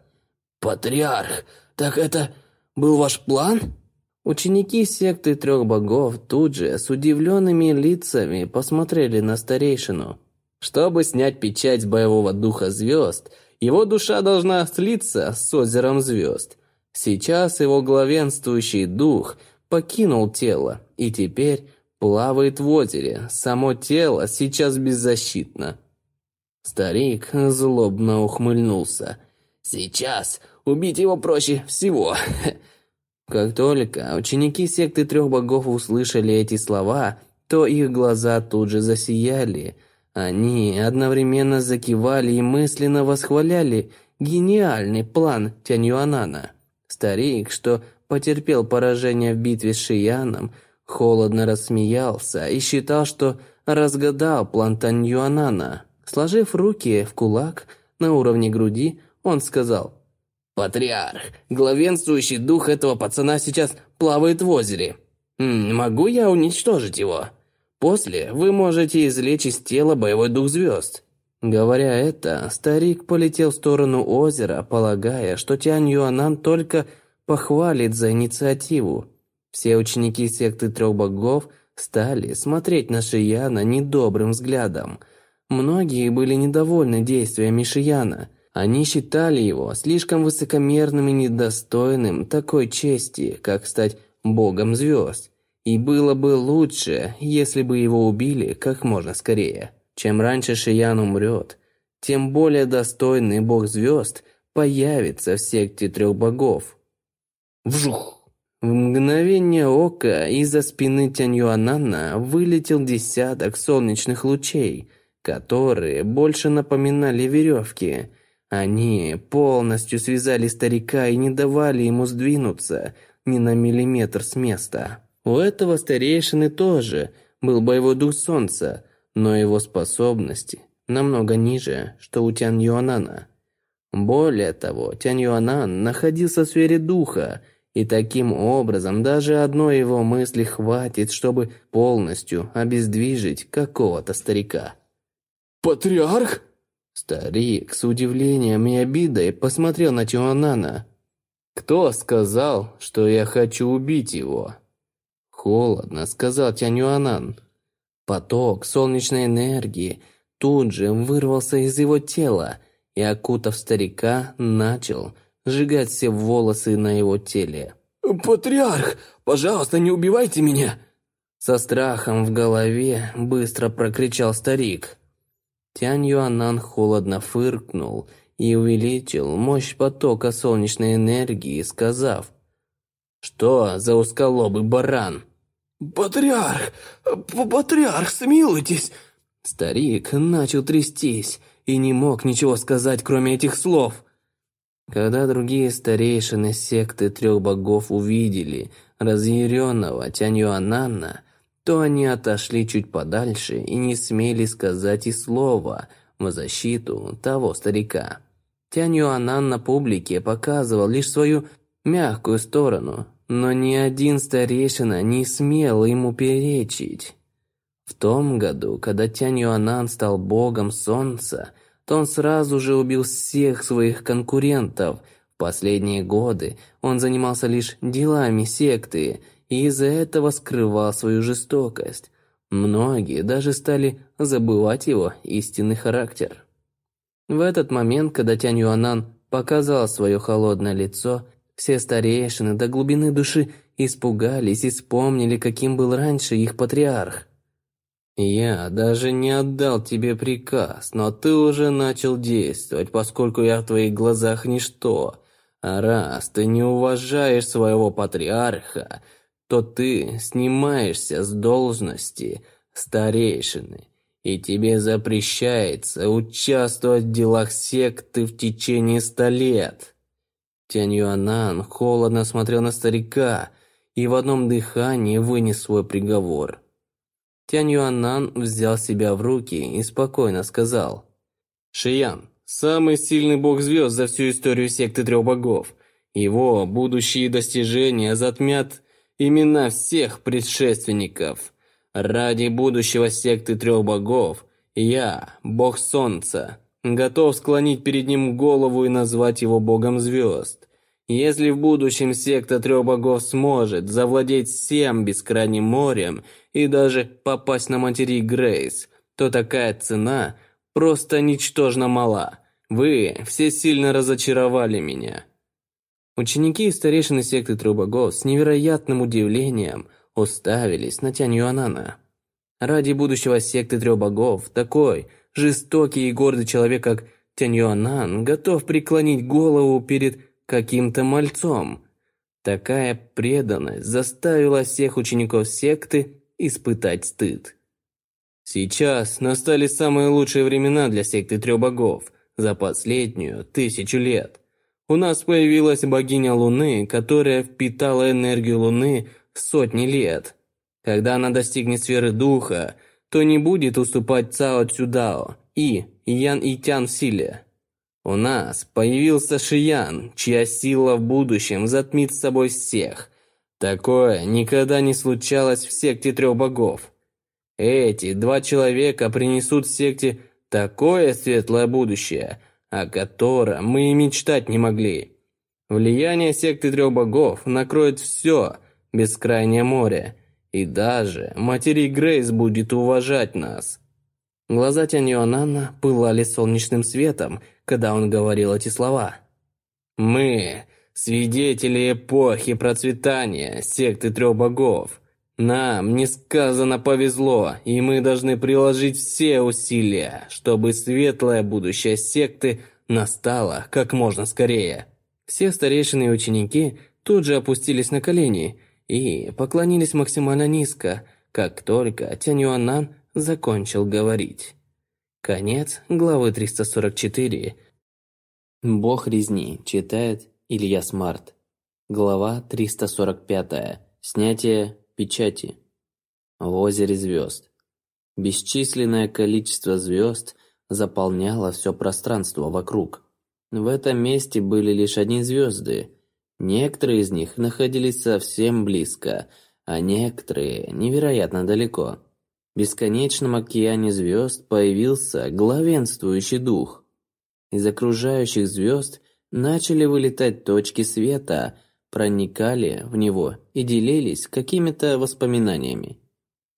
«Патриарх, так это был ваш план?» Ученики секты трех богов тут же с удивленными лицами посмотрели на старейшину. Чтобы снять печать боевого духа звезд, его душа должна слиться с озером звезд – Сейчас его главенствующий дух покинул тело и теперь плавает в озере. Само тело сейчас беззащитно. Старик злобно ухмыльнулся. «Сейчас убить его проще всего!» Как только ученики секты трех богов услышали эти слова, то их глаза тут же засияли. Они одновременно закивали и мысленно восхваляли гениальный план Тяньюанана. Старик, что потерпел поражение в битве с Шияном, холодно рассмеялся и считал, что разгадал план Таньюанана. Сложив руки в кулак на уровне груди, он сказал «Патриарх, главенствующий дух этого пацана сейчас плавает в озере. Могу я уничтожить его? После вы можете извлечь из тела боевой дух звезд». Говоря это, старик полетел в сторону озера, полагая, что Тянь Юанан только похвалит за инициативу. Все ученики секты трех богов стали смотреть на Шияна недобрым взглядом. Многие были недовольны действиями Шияна. Они считали его слишком высокомерным и недостойным такой чести, как стать богом звезд. И было бы лучше, если бы его убили как можно скорее. Чем раньше Шиян умрет, тем более достойный бог звезд появится в секте трех богов. Вжух! В мгновение ока из-за спины Тяньюанана вылетел десяток солнечных лучей, которые больше напоминали веревки. Они полностью связали старика и не давали ему сдвинуться ни на миллиметр с места. У этого старейшины тоже был боевой дух солнца, но его способности намного ниже, что у Тян Юанана. Более того, Тянь Юанан находился в сфере духа, и таким образом даже одной его мысли хватит, чтобы полностью обездвижить какого-то старика. «Патриарх?» Старик с удивлением и обидой посмотрел на Тюанана. «Кто сказал, что я хочу убить его?» Холодно сказал Тянь Юанан. Поток солнечной энергии тут же вырвался из его тела и, окутав старика, начал сжигать все волосы на его теле. «Патриарх, пожалуйста, не убивайте меня!» Со страхом в голове быстро прокричал старик. Тянь Юанан холодно фыркнул и увеличил мощь потока солнечной энергии, сказав, «Что за узколобый баран?» «Патриарх! Патриарх, смилуйтесь!» Старик начал трястись и не мог ничего сказать, кроме этих слов. Когда другие старейшины секты трех богов увидели разъяренного Тяньюанана, то они отошли чуть подальше и не смели сказать и слова в защиту того старика. Тяньюанан на публике показывал лишь свою мягкую сторону, но ни один старейшина не смел ему перечить. В том году, когда Тянь Юанан стал богом солнца, то он сразу же убил всех своих конкурентов. В последние годы он занимался лишь делами секты и из-за этого скрывал свою жестокость. Многие даже стали забывать его истинный характер. В этот момент, когда Тянь Юанан показал свое холодное лицо, все старейшины до глубины души испугались и вспомнили, каким был раньше их патриарх. «Я даже не отдал тебе приказ, но ты уже начал действовать, поскольку я в твоих глазах ничто. А раз ты не уважаешь своего патриарха, то ты снимаешься с должности старейшины, и тебе запрещается участвовать в делах секты в течение ста лет». Тянь Юанан холодно смотрел на старика и в одном дыхании вынес свой приговор – Тянь Юаннан взял себя в руки и спокойно сказал. «Шиян, самый сильный бог звезд за всю историю секты трех богов. Его будущие достижения затмят имена всех предшественников. Ради будущего секты трех богов я, бог солнца, готов склонить перед ним голову и назвать его богом звезд. Если в будущем секта трех богов сможет завладеть всем бескрайним морем и даже попасть на материк Грейс, то такая цена просто ничтожно мала. Вы все сильно разочаровали меня. Ученики и старейшины секты трех богов с невероятным удивлением уставились на Тянь Юанана. Ради будущего секты трех богов такой жестокий и гордый человек, как Тянь Юанан, готов преклонить голову перед каким-то мальцом. Такая преданность заставила всех учеников секты испытать стыд. Сейчас настали самые лучшие времена для секты трех богов за последнюю тысячу лет. У нас появилась богиня Луны, которая впитала энергию Луны сотни лет. Когда она достигнет сферы духа, то не будет уступать Цао Цюдао и Ян Итян силе. У нас появился Шиян, чья сила в будущем затмит с собой всех. Такое никогда не случалось в секте трех богов. Эти два человека принесут секте такое светлое будущее, о котором мы и мечтать не могли. Влияние секты трех богов накроет все бескрайнее море, и даже материк Грейс будет уважать нас. Глаза Тяньюанана пылали солнечным светом, когда он говорил эти слова. «Мы – свидетели эпохи процветания секты трех богов. Нам несказанно повезло, и мы должны приложить все усилия, чтобы светлое будущее секты настало как можно скорее». Все старейшины и ученики тут же опустились на колени и поклонились максимально низко, как только Тяньюанан закончил говорить. Конец главы 344. Бог резни читает Илья Смарт. Глава 345. Снятие печати. В озере звезд. Бесчисленное количество звезд заполняло все пространство вокруг. В этом месте были лишь одни звезды. Некоторые из них находились совсем близко, а некоторые невероятно далеко. В бесконечном океане звезд появился главенствующий дух. Из окружающих звезд начали вылетать точки света, проникали в него и делились какими-то воспоминаниями.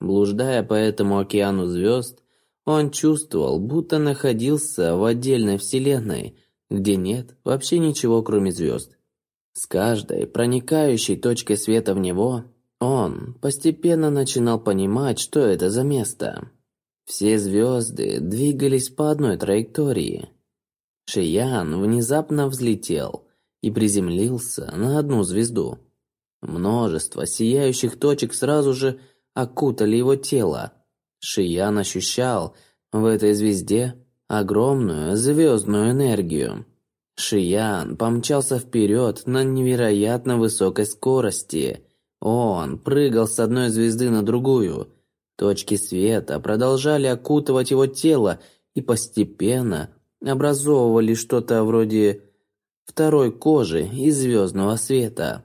Блуждая по этому океану звезд, он чувствовал, будто находился в отдельной вселенной, где нет вообще ничего, кроме звезд. С каждой проникающей точкой света в него он постепенно начинал понимать, что это за место. Все звезды двигались по одной траектории. Шиян внезапно взлетел и приземлился на одну звезду. Множество сияющих точек сразу же окутали его тело. Шиян ощущал в этой звезде огромную звездную энергию. Шиян помчался вперед на невероятно высокой скорости – он прыгал с одной звезды на другую. Точки света продолжали окутывать его тело и постепенно образовывали что-то вроде второй кожи из звездного света.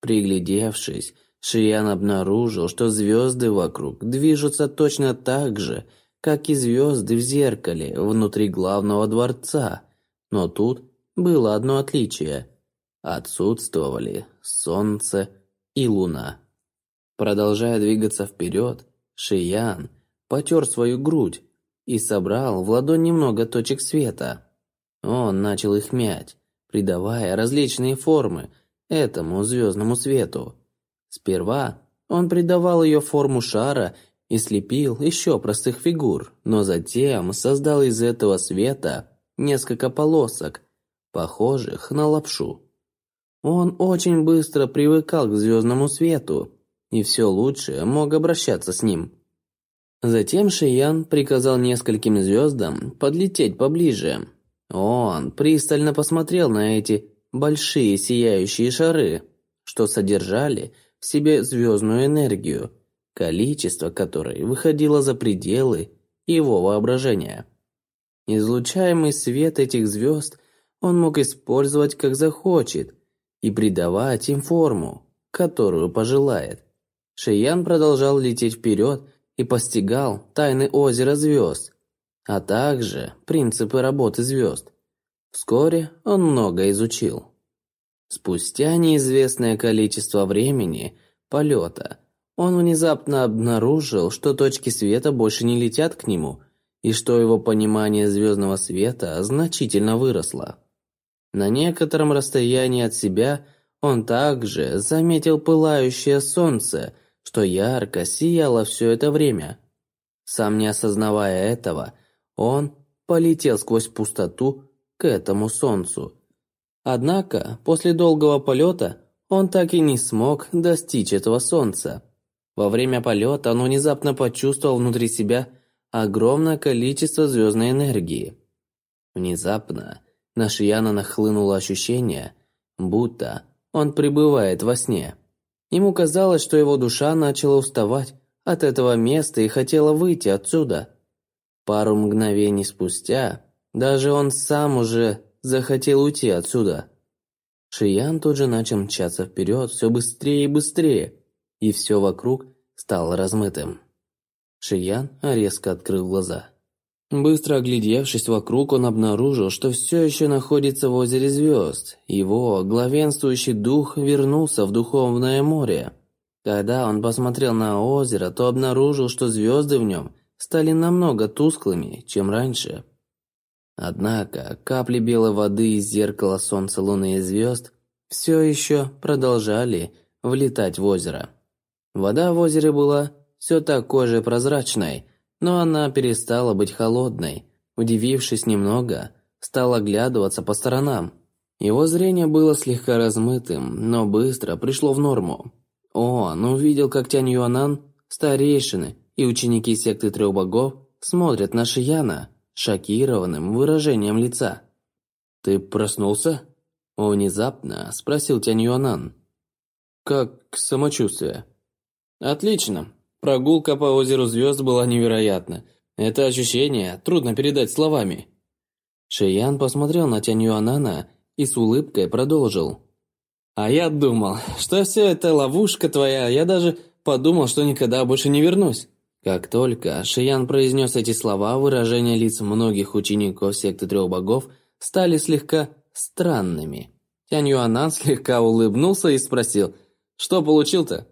Приглядевшись, Шиян обнаружил, что звезды вокруг движутся точно так же, как и звезды в зеркале внутри главного дворца. Но тут было одно отличие. Отсутствовали солнце и луна. Продолжая двигаться вперед, Шиян потер свою грудь и собрал в ладонь немного точек света. Он начал их мять, придавая различные формы этому звездному свету. Сперва он придавал ее форму шара и слепил еще простых фигур, но затем создал из этого света несколько полосок, похожих на лапшу. Он очень быстро привыкал к звездному свету и все лучше мог обращаться с ним. Затем Шиян приказал нескольким звездам подлететь поближе. Он пристально посмотрел на эти большие сияющие шары, что содержали в себе звездную энергию, количество которой выходило за пределы его воображения. Излучаемый свет этих звезд он мог использовать как захочет и придавать им форму, которую пожелает. Шиян продолжал лететь вперед, и постигал тайны озера звезд, а также принципы работы звезд. Вскоре он много изучил. Спустя неизвестное количество времени полета, он внезапно обнаружил, что точки света больше не летят к нему, и что его понимание звездного света значительно выросло. На некотором расстоянии от себя он также заметил пылающее солнце, что ярко сияло все это время. Сам не осознавая этого, он полетел сквозь пустоту к этому солнцу. Однако, после долгого полета, он так и не смог достичь этого солнца. Во время полета он внезапно почувствовал внутри себя огромное количество звездной энергии. Внезапно на Шияна нахлынуло ощущение, будто он пребывает во сне. Ему казалось, что его душа начала уставать от этого места и хотела выйти отсюда. Пару мгновений спустя даже он сам уже захотел уйти отсюда. Шиян тут же начал мчаться вперед все быстрее и быстрее, и все вокруг стало размытым. Шиян резко открыл глаза. Быстро оглядевшись вокруг, он обнаружил, что все еще находится в озере звезд. Его главенствующий дух вернулся в духовное море. Когда он посмотрел на озеро, то обнаружил, что звезды в нем стали намного тусклыми, чем раньше. Однако капли белой воды из зеркала солнца, луны и звезд все еще продолжали влетать в озеро. Вода в озере была все такой же прозрачной, но она перестала быть холодной. Удивившись немного, стал оглядываться по сторонам. Его зрение было слегка размытым, но быстро пришло в норму. Он увидел, как Тянь Юанан, старейшины и ученики секты трех богов смотрят на Шияна шокированным выражением лица. «Ты проснулся?» Внезапно спросил Тянь Юанан. «Как самочувствие?» «Отлично. Прогулка по озеру звезд была невероятна. Это ощущение трудно передать словами. Шиян посмотрел на Тянь Юанана и с улыбкой продолжил. «А я думал, что все это ловушка твоя, я даже подумал, что никогда больше не вернусь». Как только Шиян произнес эти слова, выражения лиц многих учеников секты трех богов стали слегка странными. Тянь Юанан слегка улыбнулся и спросил, «Что получил-то?»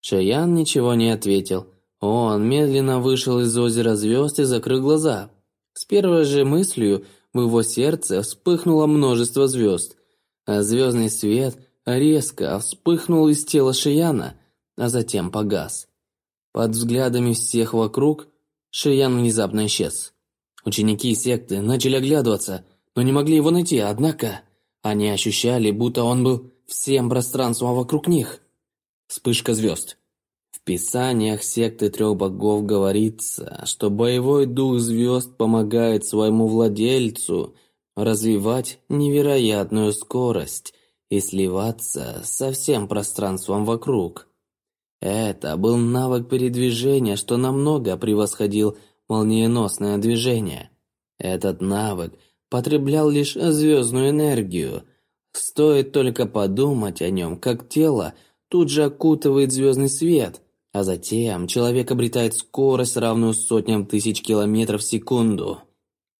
Шаян ничего не ответил. Он медленно вышел из озера звезд и закрыл глаза. С первой же мыслью в его сердце вспыхнуло множество звезд, а звездный свет резко вспыхнул из тела Шияна, а затем погас. Под взглядами всех вокруг Шиян внезапно исчез. Ученики секты начали оглядываться, но не могли его найти, однако они ощущали, будто он был всем пространством вокруг них. Вспышка звезд. В писаниях секты трех богов говорится, что боевой дух звезд помогает своему владельцу развивать невероятную скорость и сливаться со всем пространством вокруг. Это был навык передвижения, что намного превосходил молниеносное движение. Этот навык потреблял лишь звездную энергию. Стоит только подумать о нем, как тело – тут же окутывает звездный свет, а затем человек обретает скорость, равную сотням тысяч километров в секунду.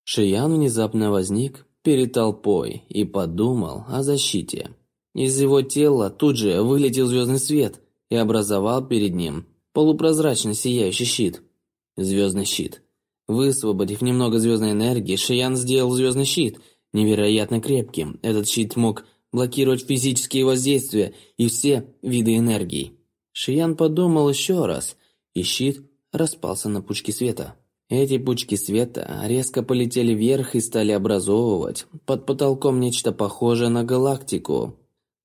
Шиян внезапно возник перед толпой и подумал о защите. Из его тела тут же вылетел звездный свет и образовал перед ним полупрозрачный сияющий щит. Звездный щит. Высвободив немного звездной энергии, Шиян сделал звездный щит невероятно крепким. Этот щит мог блокировать физические воздействия и все виды энергии. Шиян подумал еще раз, и щит распался на пучки света. Эти пучки света резко полетели вверх и стали образовывать под потолком нечто похожее на галактику.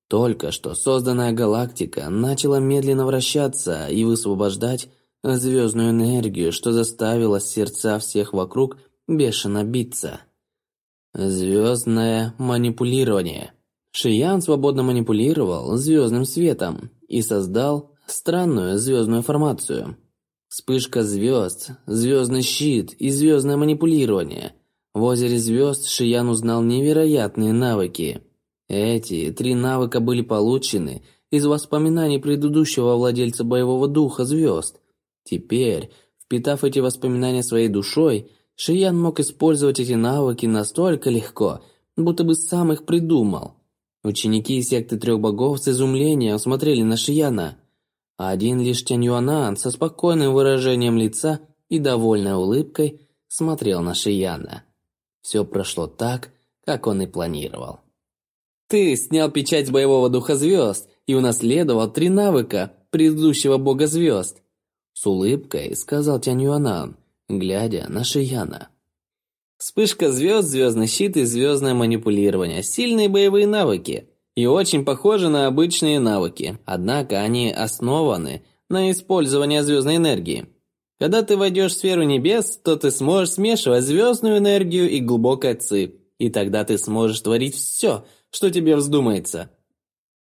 Только что созданная галактика начала медленно вращаться и высвобождать звездную энергию, что заставило сердца всех вокруг бешено биться. Звездное манипулирование. Шиян свободно манипулировал звездным светом и создал странную звездную формацию – Вспышка звезд, звездный щит и звездное манипулирование. В озере звезд Шиян узнал невероятные навыки. Эти три навыка были получены из воспоминаний предыдущего владельца боевого духа звезд. Теперь, впитав эти воспоминания своей душой, Шиян мог использовать эти навыки настолько легко, будто бы сам их придумал. Ученики секты трех богов с изумлением смотрели на Шияна – один лишь Тянь Юанан со спокойным выражением лица и довольной улыбкой смотрел на Шияна. Все прошло так, как он и планировал. «Ты снял печать боевого духа звезд и унаследовал три навыка предыдущего бога звезд», с улыбкой сказал Тянь Юанан, глядя на Шияна. Вспышка звезд, звездный щит и звездное манипулирование – сильные боевые навыки. И очень похожи на обычные навыки, однако они основаны на использовании звездной энергии. Когда ты войдешь в сферу небес, то ты сможешь смешивать звездную энергию и глубокое ци, и тогда ты сможешь творить все, что тебе вздумается.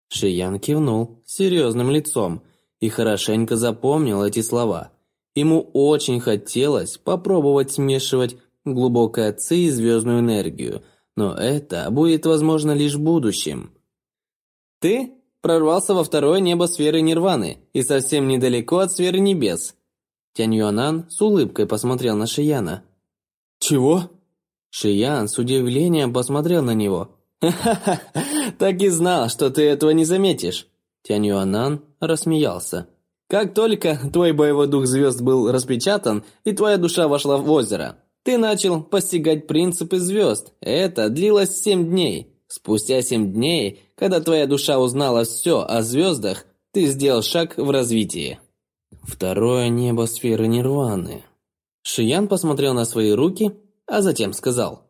Шиян кивнул серьезным лицом и хорошенько запомнил эти слова. Ему очень хотелось попробовать смешивать глубокое ци и звездную энергию, но это будет возможно лишь в будущем. Ты прорвался во второе небо сферы Нирваны и совсем недалеко от сферы небес. Тянь Юанан с улыбкой посмотрел на Шияна. «Чего?» Шиян с удивлением посмотрел на него. «Ха-ха-ха, так и знал, что ты этого не заметишь!» Тянь Юанан рассмеялся. «Как только твой боевой дух звезд был распечатан, и твоя душа вошла в озеро, ты начал постигать принципы звезд. Это длилось семь дней. Спустя семь дней, когда твоя душа узнала все о звездах, ты сделал шаг в развитии. Второе небо сферы Нирваны. Шиян посмотрел на свои руки, а затем сказал.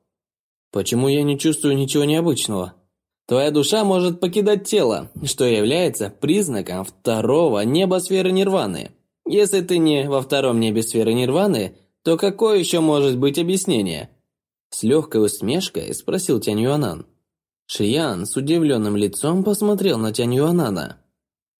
«Почему я не чувствую ничего необычного?» Твоя душа может покидать тело, что является признаком второго неба сферы Нирваны. Если ты не во втором небе сферы Нирваны, то какое еще может быть объяснение?» С легкой усмешкой спросил Тянь Юанан. Шиян с удивленным лицом посмотрел на Тянь Юанана.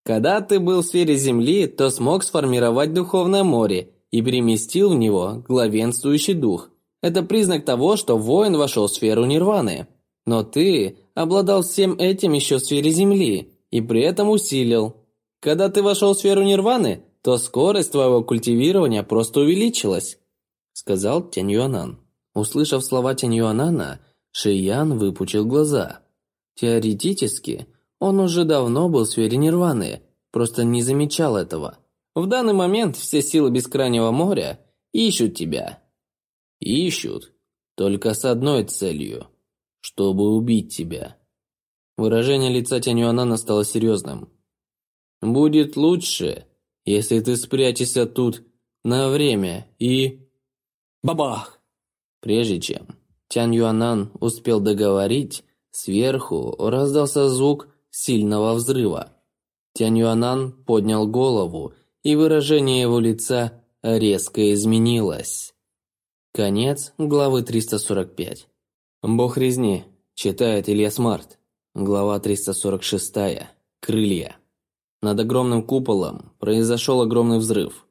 «Когда ты был в сфере Земли, то смог сформировать Духовное море и переместил в него главенствующий дух. Это признак того, что воин вошел в сферу Нирваны. Но ты обладал всем этим еще в сфере Земли и при этом усилил. Когда ты вошел в сферу Нирваны, то скорость твоего культивирования просто увеличилась», сказал Тянь Юанан. Услышав слова Тянь Юанана, Шиян выпучил глаза. Теоретически, он уже давно был в сфере нирваны, просто не замечал этого. В данный момент все силы Бескрайнего моря ищут тебя. Ищут, только с одной целью – чтобы убить тебя. Выражение лица Тянюанана стало серьезным. «Будет лучше, если ты спрячешься тут на время и...» Бабах! Прежде чем Тян Юанан успел договорить, сверху раздался звук сильного взрыва. Тянь Юанан поднял голову, и выражение его лица резко изменилось. Конец главы 345. Бог резни. Читает Илья Смарт. Глава 346. Крылья. Над огромным куполом произошел огромный взрыв.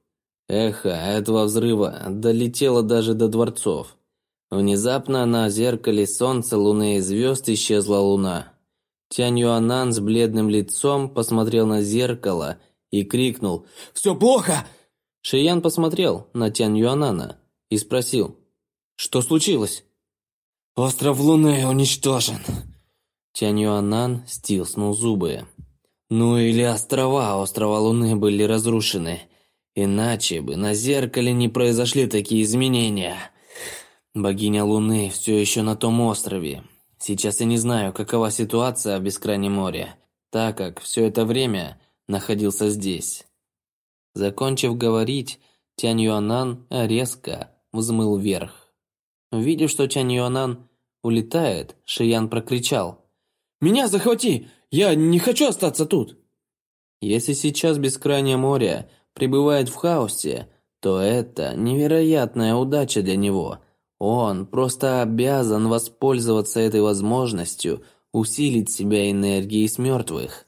Эхо этого взрыва долетело даже до дворцов. Внезапно на зеркале солнца, луны и звезд исчезла луна. Тянь Юанан с бледным лицом посмотрел на зеркало и крикнул «Все плохо!». Шиян посмотрел на Тянь Юанана и спросил «Что случилось?» «Остров Луны уничтожен!» Тянь Юанан стиснул зубы. Ну или острова острова Луны были разрушены. Иначе бы на зеркале не произошли такие изменения. Богиня Луны все еще на том острове. Сейчас я не знаю, какова ситуация в Бескрайнем море, так как все это время находился здесь. Закончив говорить, Тянь Юанан резко взмыл вверх. Увидев, что Тянь Юанан улетает, Шиян прокричал. «Меня захвати! Я не хочу остаться тут!» Если сейчас Бескрайнее море пребывает в хаосе, то это невероятная удача для него. Он просто обязан воспользоваться этой возможностью усилить себя энергией с мертвых.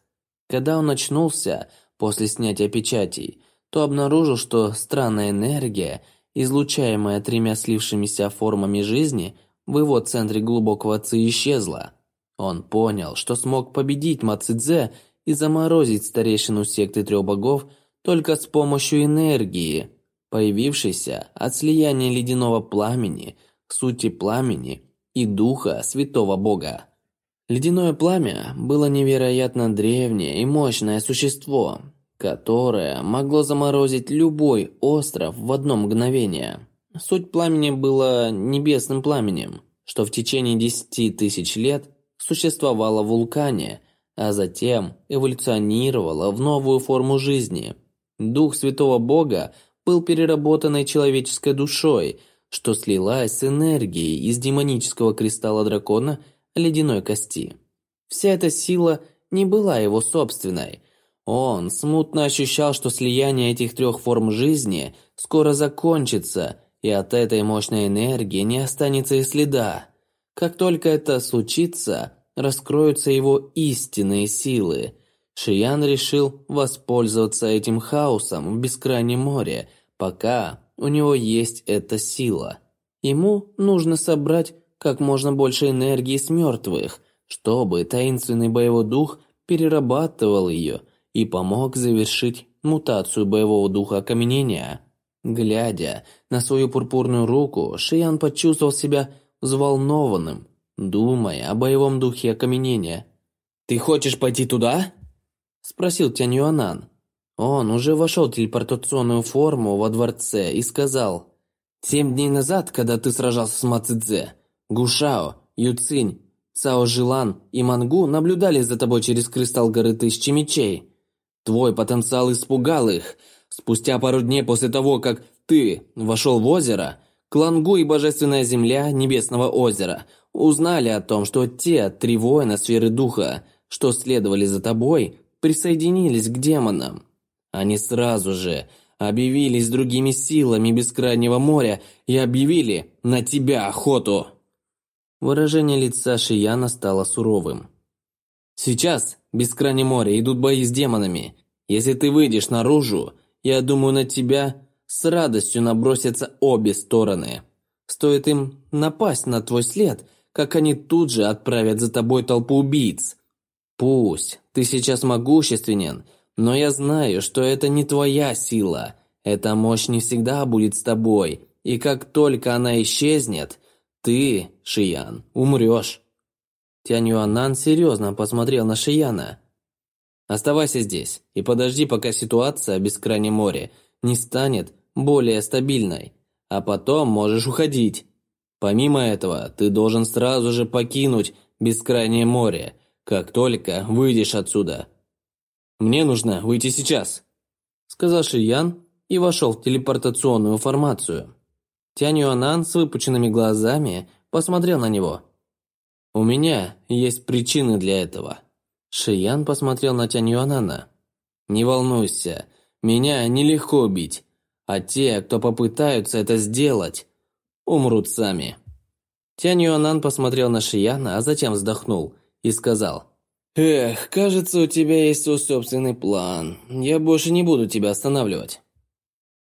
Когда он очнулся после снятия печатей, то обнаружил, что странная энергия, излучаемая тремя слившимися формами жизни, в его центре глубокого ци исчезла. Он понял, что смог победить Мацидзе и заморозить старейшину секты трех богов только с помощью энергии, появившейся от слияния ледяного пламени, сути пламени и духа святого бога. Ледяное пламя было невероятно древнее и мощное существо, которое могло заморозить любой остров в одно мгновение. Суть пламени была небесным пламенем, что в течение десяти тысяч лет существовало в вулкане, а затем эволюционировало в новую форму жизни. Дух Святого Бога был переработанной человеческой душой, что слилась с энергией из демонического кристалла дракона – ледяной кости. Вся эта сила не была его собственной. Он смутно ощущал, что слияние этих трех форм жизни скоро закончится, и от этой мощной энергии не останется и следа. Как только это случится, раскроются его истинные силы. Шиян решил воспользоваться этим хаосом в бескрайнем море, пока у него есть эта сила. Ему нужно собрать как можно больше энергии с мертвых, чтобы таинственный боевой дух перерабатывал ее и помог завершить мутацию боевого духа окаменения. Глядя на свою пурпурную руку, Шиян почувствовал себя взволнованным, думая о боевом духе окаменения. «Ты хочешь пойти туда?» – спросил Тянь Юанан. Он уже вошел в телепортационную форму во дворце и сказал, «Семь дней назад, когда ты сражался с Мацидзе, Гушао, Юцинь, Цао Жилан и Мангу наблюдали за тобой через кристалл горы тысячи мечей. Твой потенциал испугал их. Спустя пару дней после того, как ты вошел в озеро, Клангу и Божественная Земля Небесного озера узнали о том, что те три воина сферы духа, что следовали за тобой, присоединились к демонам. Они сразу же объявились другими силами Бескрайнего моря и объявили на тебя охоту. Выражение лица Шияна стало суровым. «Сейчас, в бескрайнем море, идут бои с демонами. Если ты выйдешь наружу, я думаю, на тебя с радостью набросятся обе стороны. Стоит им напасть на твой след, как они тут же отправят за тобой толпу убийц. Пусть ты сейчас могущественен, но я знаю, что это не твоя сила. Эта мощь не всегда будет с тобой, и как только она исчезнет, ты, Шиян, умрешь. Тянь Юанан серьезно посмотрел на Шияна. Оставайся здесь и подожди, пока ситуация в бескрайнем море не станет более стабильной, а потом можешь уходить. Помимо этого, ты должен сразу же покинуть бескрайнее море, как только выйдешь отсюда. Мне нужно выйти сейчас, сказал Шиян и вошел в телепортационную формацию. Тянь Юанан с выпученными глазами посмотрел на него. «У меня есть причины для этого». Шиян посмотрел на Тянь Юанана. «Не волнуйся, меня нелегко убить, а те, кто попытаются это сделать, умрут сами». Тянь Юанан посмотрел на Шияна, а затем вздохнул и сказал «Эх, кажется, у тебя есть свой собственный план. Я больше не буду тебя останавливать».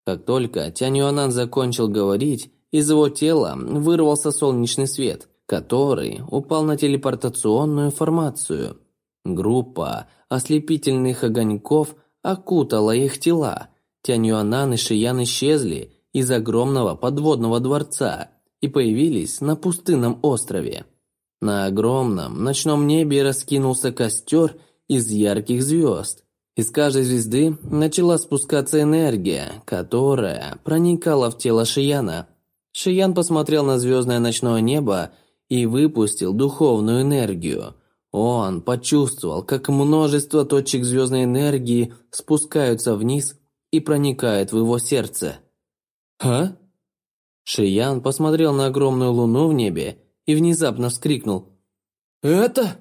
Как только Тянь Юанан закончил говорить, из его тела вырвался солнечный свет, который упал на телепортационную формацию. Группа ослепительных огоньков окутала их тела. Тянь Юанан и Шиян исчезли из огромного подводного дворца и появились на пустынном острове. На огромном ночном небе раскинулся костер из ярких звезд. Из каждой звезды начала спускаться энергия, которая проникала в тело Шияна. Шиян посмотрел на звездное ночное небо и выпустил духовную энергию. Он почувствовал, как множество точек звездной энергии спускаются вниз и проникают в его сердце. «А?» Шиян посмотрел на огромную луну в небе и внезапно вскрикнул. «Это?»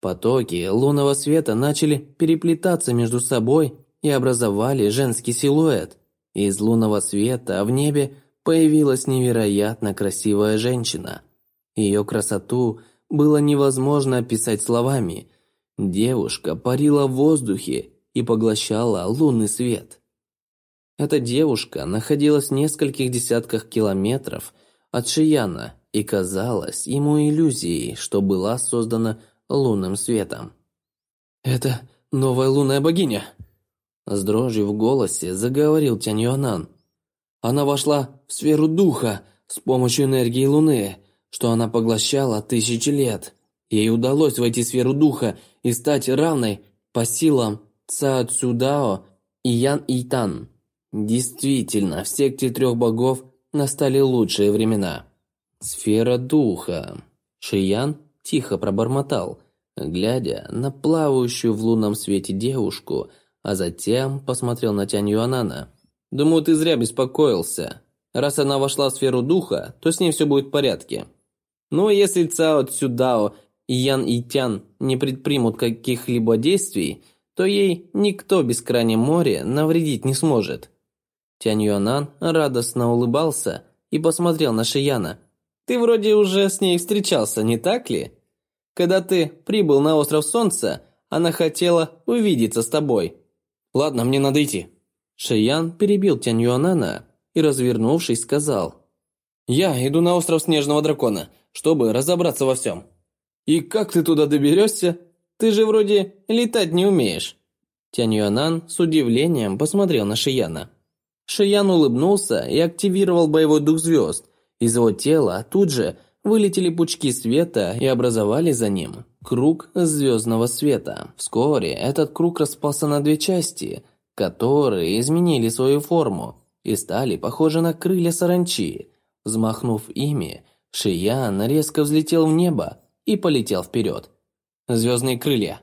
Потоки лунного света начали переплетаться между собой и образовали женский силуэт. Из лунного света в небе появилась невероятно красивая женщина. Ее красоту было невозможно описать словами. Девушка парила в воздухе и поглощала лунный свет. Эта девушка находилась в нескольких десятках километров от Шияна и казалась ему иллюзией, что была создана лунным светом. «Это новая лунная богиня!» С дрожью в голосе заговорил Тянь Юанан. Она вошла в сферу духа с помощью энергии Луны, что она поглощала тысячи лет. Ей удалось войти в сферу духа и стать равной по силам Цао Цюдао и Ян Итан. Действительно, в секте трех богов настали лучшие времена. Сфера духа. Шиян тихо пробормотал, глядя на плавающую в лунном свете девушку, а затем посмотрел на Тянь Юанана. «Думаю, ты зря беспокоился. Раз она вошла в сферу духа, то с ней все будет в порядке. Ну, если Цао Цюдао и Ян Итян не предпримут каких-либо действий, то ей никто в бескрайнем море навредить не сможет». Тянь Юанан радостно улыбался и посмотрел на Шияна. «Ты вроде уже с ней встречался, не так ли? Когда ты прибыл на остров Солнца, она хотела увидеться с тобой. Ладно, мне надо идти». Шиян перебил Тянь Юанана и, развернувшись, сказал. «Я иду на остров Снежного Дракона, чтобы разобраться во всем». «И как ты туда доберешься? Ты же вроде летать не умеешь». Тянь Юанан с удивлением посмотрел на Шияна. Шиян улыбнулся и активировал боевой дух звезд. Из его тела тут же вылетели пучки света и образовали за ним круг звездного света. Вскоре этот круг распался на две части, которые изменили свою форму и стали похожи на крылья саранчи. Взмахнув ими, Шиян резко взлетел в небо и полетел вперед. Звездные крылья.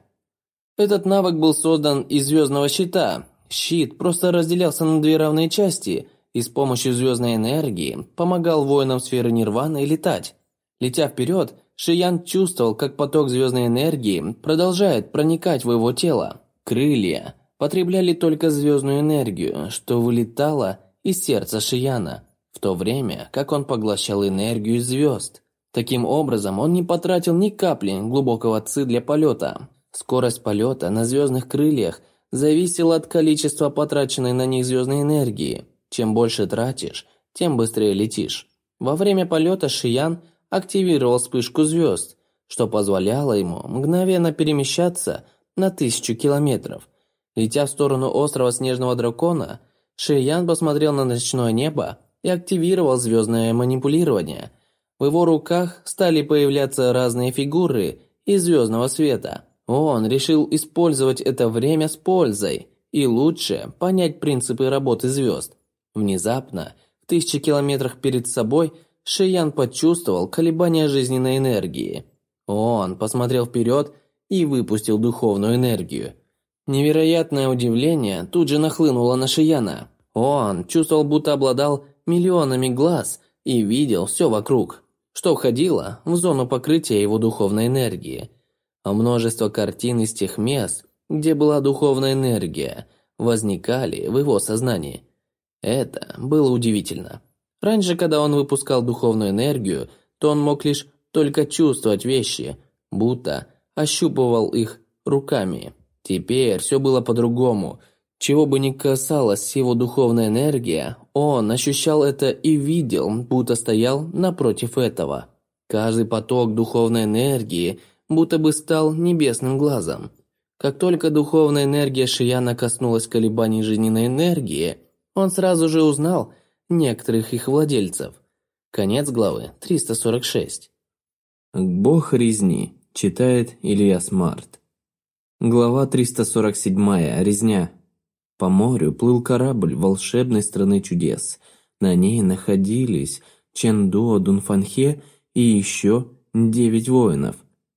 Этот навык был создан из звездного щита, Щит просто разделялся на две равные части и с помощью звездной энергии помогал воинам сферы Нирваны летать. Летя вперед, Шиян чувствовал, как поток звездной энергии продолжает проникать в его тело. Крылья потребляли только звездную энергию, что вылетало из сердца Шияна, в то время как он поглощал энергию звезд. Таким образом, он не потратил ни капли глубокого ци для полета. Скорость полета на звездных крыльях зависело от количества потраченной на них звездной энергии. Чем больше тратишь, тем быстрее летишь. Во время полета Шиян активировал вспышку звезд, что позволяло ему мгновенно перемещаться на тысячу километров. Летя в сторону острова Снежного Дракона, Шиян посмотрел на ночное небо и активировал звездное манипулирование. В его руках стали появляться разные фигуры из звездного света – он решил использовать это время с пользой и лучше понять принципы работы звезд. Внезапно, в тысячи километрах перед собой, Шиян почувствовал колебания жизненной энергии. Он посмотрел вперед и выпустил духовную энергию. Невероятное удивление тут же нахлынуло на Шияна. Он чувствовал, будто обладал миллионами глаз и видел все вокруг, что входило в зону покрытия его духовной энергии – а множество картин из тех мест, где была духовная энергия, возникали в его сознании. Это было удивительно. Раньше, когда он выпускал духовную энергию, то он мог лишь только чувствовать вещи, будто ощупывал их руками. Теперь все было по-другому. Чего бы ни касалось его духовная энергия, он ощущал это и видел, будто стоял напротив этого. Каждый поток духовной энергии будто бы стал небесным глазом. Как только духовная энергия Шияна коснулась колебаний жизненной энергии, он сразу же узнал некоторых их владельцев. Конец главы 346. Бог резни, читает Илья Смарт. Глава 347. Резня. По морю плыл корабль волшебной страны чудес. На ней находились Чендо Дунфанхе и еще девять воинов.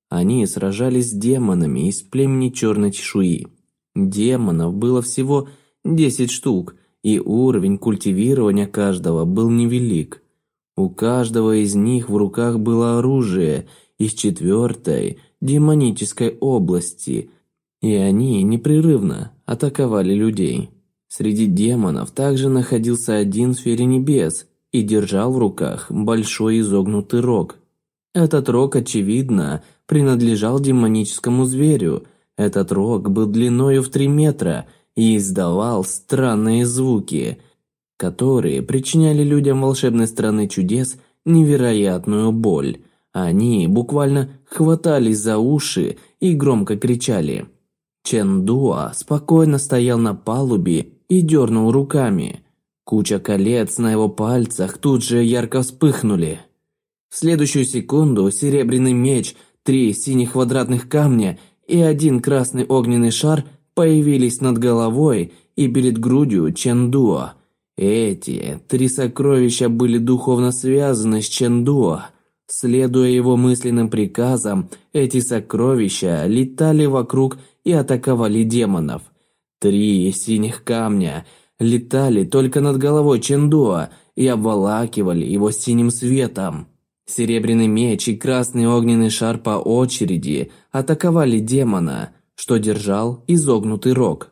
Они сражались с демонами из племени Черной Чешуи. Демонов было всего десять штук, и уровень культивирования каждого был невелик. У каждого из них в руках было оружие из четвертой демонической области – и они непрерывно атаковали людей. Среди демонов также находился один в сфере небес и держал в руках большой изогнутый рог. Этот рог, очевидно, принадлежал демоническому зверю. Этот рог был длиною в три метра и издавал странные звуки, которые причиняли людям волшебной страны чудес невероятную боль. Они буквально хватались за уши и громко кричали – Чен Дуа спокойно стоял на палубе и дернул руками. Куча колец на его пальцах тут же ярко вспыхнули. В следующую секунду серебряный меч, три синих квадратных камня и один красный огненный шар появились над головой и перед грудью Чендуа. Эти три сокровища были духовно связаны с Чендуа. Следуя его мысленным приказам, эти сокровища летали вокруг и атаковали демонов. Три синих камня летали только над головой Чендуа и обволакивали его синим светом. Серебряный меч и красный огненный шар по очереди атаковали демона, что держал изогнутый рог.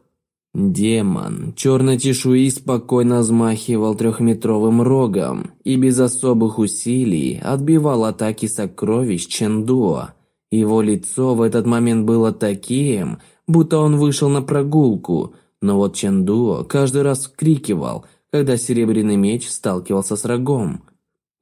Демон черной чешуи спокойно взмахивал трехметровым рогом и без особых усилий отбивал атаки сокровищ Чендуа. Его лицо в этот момент было таким, будто он вышел на прогулку, но вот Чендуо каждый раз вскрикивал, когда серебряный меч сталкивался с рогом.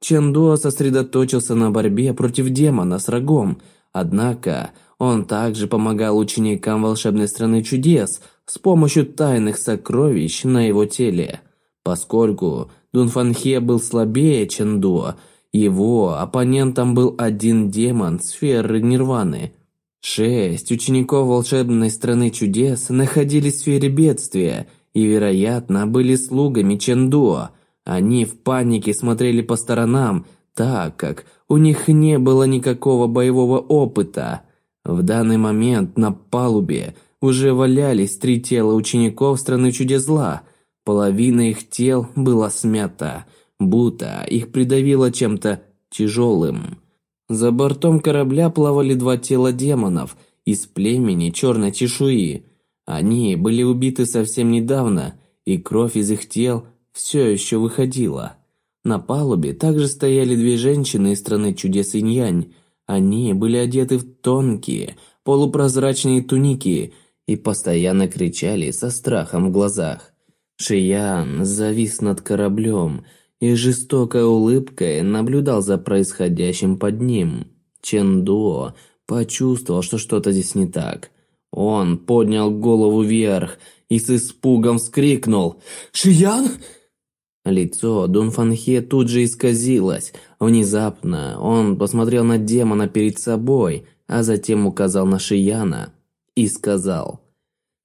Чендуо сосредоточился на борьбе против демона с рогом, однако он также помогал ученикам волшебной страны чудес с помощью тайных сокровищ на его теле. Поскольку Дунфанхе был слабее Чендуо, его оппонентом был один демон сферы Нирваны. Шесть учеников волшебной страны чудес находились в сфере бедствия и, вероятно, были слугами Чендуо. Они в панике смотрели по сторонам, так как у них не было никакого боевого опыта. В данный момент на палубе уже валялись три тела учеников страны чудес зла. Половина их тел была смята – будто их придавило чем-то тяжелым. За бортом корабля плавали два тела демонов из племени черной чешуи. Они были убиты совсем недавно, и кровь из их тел все еще выходила. На палубе также стояли две женщины из страны чудес Иньянь. Они были одеты в тонкие, полупрозрачные туники и постоянно кричали со страхом в глазах. Шиян завис над кораблем – и жестокой улыбкой наблюдал за происходящим под ним. Чендуо почувствовал, что что-то здесь не так. Он поднял голову вверх и с испугом вскрикнул «Шиян!» Лицо Дунфанхе тут же исказилось. Внезапно он посмотрел на демона перед собой, а затем указал на Шияна и сказал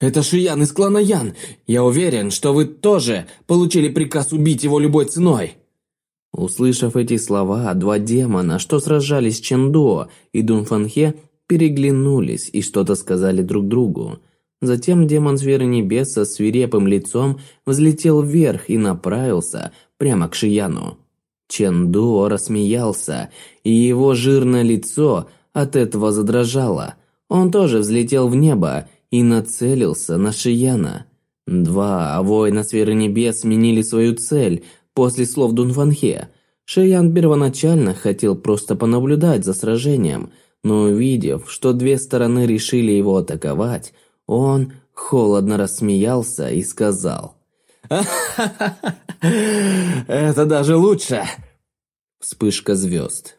это Шиян из клана Ян. Я уверен, что вы тоже получили приказ убить его любой ценой. Услышав эти слова, два демона, что сражались с Чендо и Дунфанхе, переглянулись и что-то сказали друг другу. Затем демон сферы небес со свирепым лицом взлетел вверх и направился прямо к Шияну. Чендо рассмеялся, и его жирное лицо от этого задрожало. Он тоже взлетел в небо и нацелился на Шияна. Два воина сферы небес сменили свою цель после слов Дунфанхе. Шиян первоначально хотел просто понаблюдать за сражением, но увидев, что две стороны решили его атаковать, он холодно рассмеялся и сказал «Это даже лучше!» Вспышка звезд.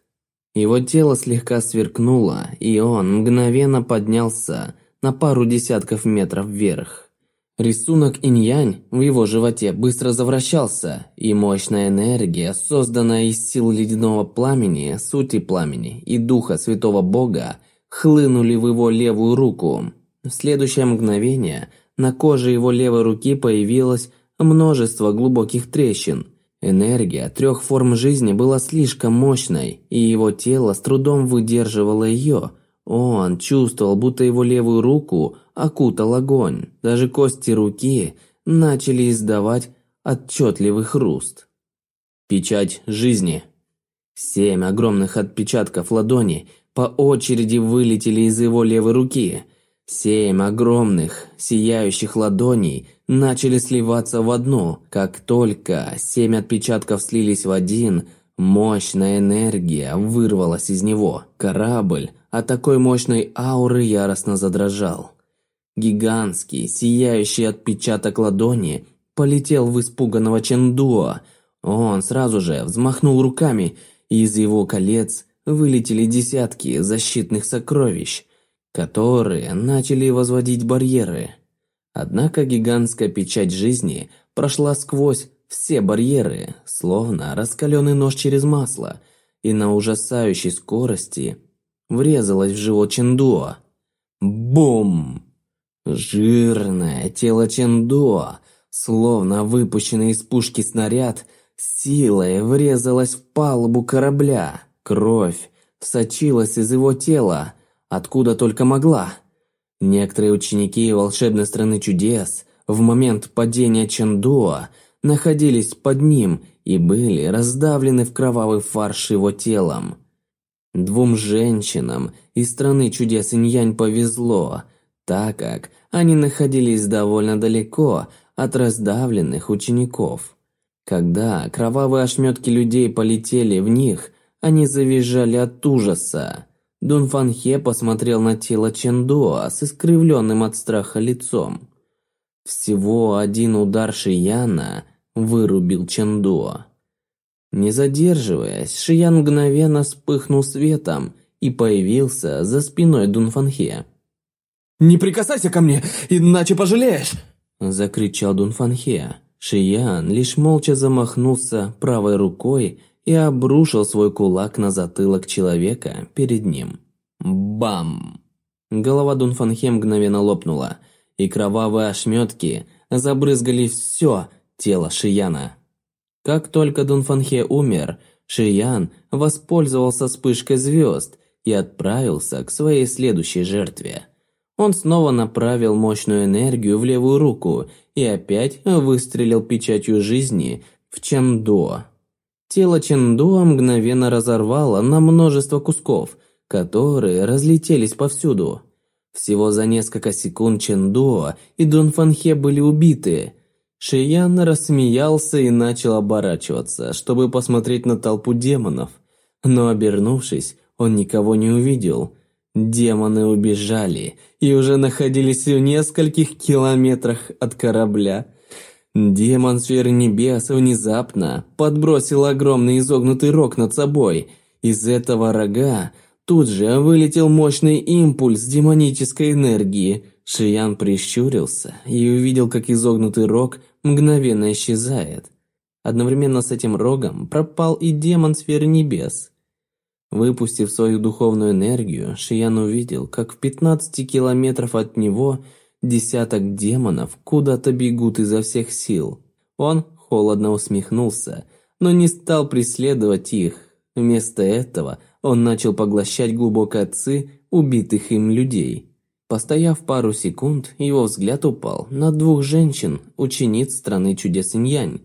Его тело слегка сверкнуло, и он мгновенно поднялся, на пару десятков метров вверх. Рисунок инь-янь в его животе быстро завращался, и мощная энергия, созданная из сил ледяного пламени, сути пламени и духа святого бога, хлынули в его левую руку. В следующее мгновение на коже его левой руки появилось множество глубоких трещин. Энергия трех форм жизни была слишком мощной, и его тело с трудом выдерживало ее. Он чувствовал, будто его левую руку окутал огонь. Даже кости руки начали издавать отчетливый хруст. Печать жизни. Семь огромных отпечатков ладони по очереди вылетели из его левой руки. Семь огромных, сияющих ладоней начали сливаться в одну. Как только семь отпечатков слились в один, мощная энергия вырвалась из него. Корабль от такой мощной ауры яростно задрожал. Гигантский, сияющий отпечаток ладони полетел в испуганного Чендуа. Он сразу же взмахнул руками, и из его колец вылетели десятки защитных сокровищ, которые начали возводить барьеры. Однако гигантская печать жизни прошла сквозь все барьеры, словно раскаленный нож через масло, и на ужасающей скорости врезалась в живот Чендуа. Бум! Жирное тело Чендуа, словно выпущенный из пушки снаряд, силой врезалось в палубу корабля. Кровь сочилась из его тела, откуда только могла. Некоторые ученики волшебной страны чудес в момент падения Чендуа находились под ним и были раздавлены в кровавый фарш его телом. Двум женщинам из страны чудес Иньянь повезло, так как они находились довольно далеко от раздавленных учеников. Когда кровавые ошметки людей полетели в них, они завизжали от ужаса. Дун Фанхе посмотрел на тело Чендуа с искривленным от страха лицом. Всего один удар Шияна вырубил Чендуа. Не задерживаясь, Шиян мгновенно вспыхнул светом и появился за спиной Дун Фанхе. «Не прикасайся ко мне, иначе пожалеешь!» Закричал Дун Фанхе. Шиян лишь молча замахнулся правой рукой и обрушил свой кулак на затылок человека перед ним. Бам! Голова Дунфанхе мгновенно лопнула, и кровавые ошметки забрызгали все тело Шияна. Как только Дунфанхе умер, Шиян воспользовался вспышкой звезд и отправился к своей следующей жертве. Он снова направил мощную энергию в левую руку и опять выстрелил печатью жизни в Чандо. Тело Чендуа мгновенно разорвало на множество кусков, которые разлетелись повсюду. Всего за несколько секунд Чендуа и Дун Фанхе были убиты. Шиян рассмеялся и начал оборачиваться, чтобы посмотреть на толпу демонов. Но обернувшись, он никого не увидел. Демоны убежали и уже находились в нескольких километрах от корабля. Демон сферы небес внезапно подбросил огромный изогнутый рог над собой. Из этого рога тут же вылетел мощный импульс демонической энергии. Шиян прищурился и увидел, как изогнутый рог мгновенно исчезает. Одновременно с этим рогом пропал и демон сферы небес. Выпустив свою духовную энергию, Шиян увидел, как в 15 километров от него – Десяток демонов куда-то бегут изо всех сил. Он холодно усмехнулся, но не стал преследовать их. Вместо этого он начал поглощать глубокой ци убитых им людей. Постояв пару секунд, его взгляд упал на двух женщин, учениц страны чудес Иньянь.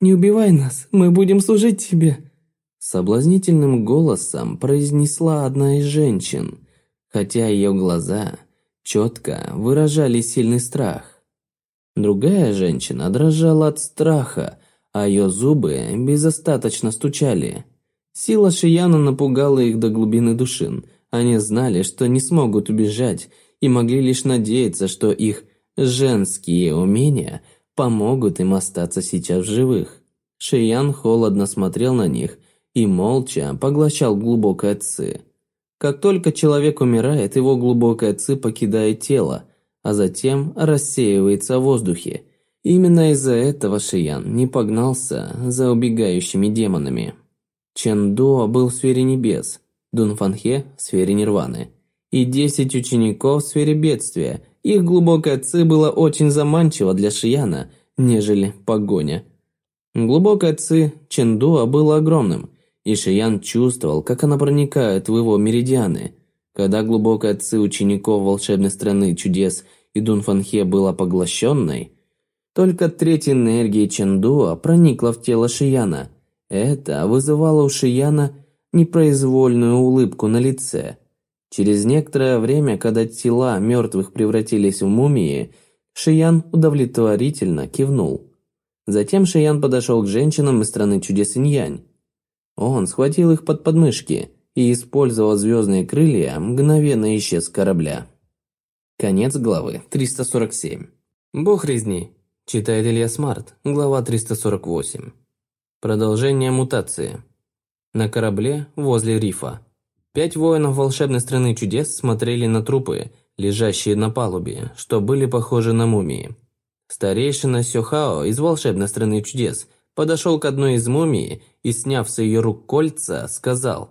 «Не убивай нас, мы будем служить тебе!» Соблазнительным голосом произнесла одна из женщин, хотя ее глаза четко выражали сильный страх. Другая женщина дрожала от страха, а ее зубы безостаточно стучали. Сила Шияна напугала их до глубины душин. Они знали, что не смогут убежать, и могли лишь надеяться, что их женские умения помогут им остаться сейчас в живых. Шиян холодно смотрел на них и молча поглощал глубокое ци. Как только человек умирает, его глубокая ци покидает тело, а затем рассеивается в воздухе. Именно из-за этого Шиян не погнался за убегающими демонами. Чен До был в сфере небес, Дун Фанхе в сфере нирваны, и десять учеников в сфере бедствия, их глубокая ци была очень заманчива для Шияна, нежели погоня. Глубокая ци Чендуа было огромным, и Шиян чувствовал, как она проникает в его меридианы. Когда глубокая ци учеников волшебной страны чудес и Дунфанхе была поглощенной, только треть энергии Чендуа проникла в тело Шияна. Это вызывало у Шияна непроизвольную улыбку на лице. Через некоторое время, когда тела мертвых превратились в мумии, Шиян удовлетворительно кивнул. Затем Шиян подошел к женщинам из страны чудес Иньянь. Он схватил их под подмышки и использовал звездные крылья, мгновенно исчез с корабля. Конец главы 347. Бог резни. Читает Илья Смарт. Глава 348. Продолжение мутации. На корабле возле рифа. Пять воинов волшебной страны чудес смотрели на трупы, лежащие на палубе, что были похожи на мумии. Старейшина Сёхао из волшебной страны чудес подошел к одной из мумий и, сняв с ее рук кольца, сказал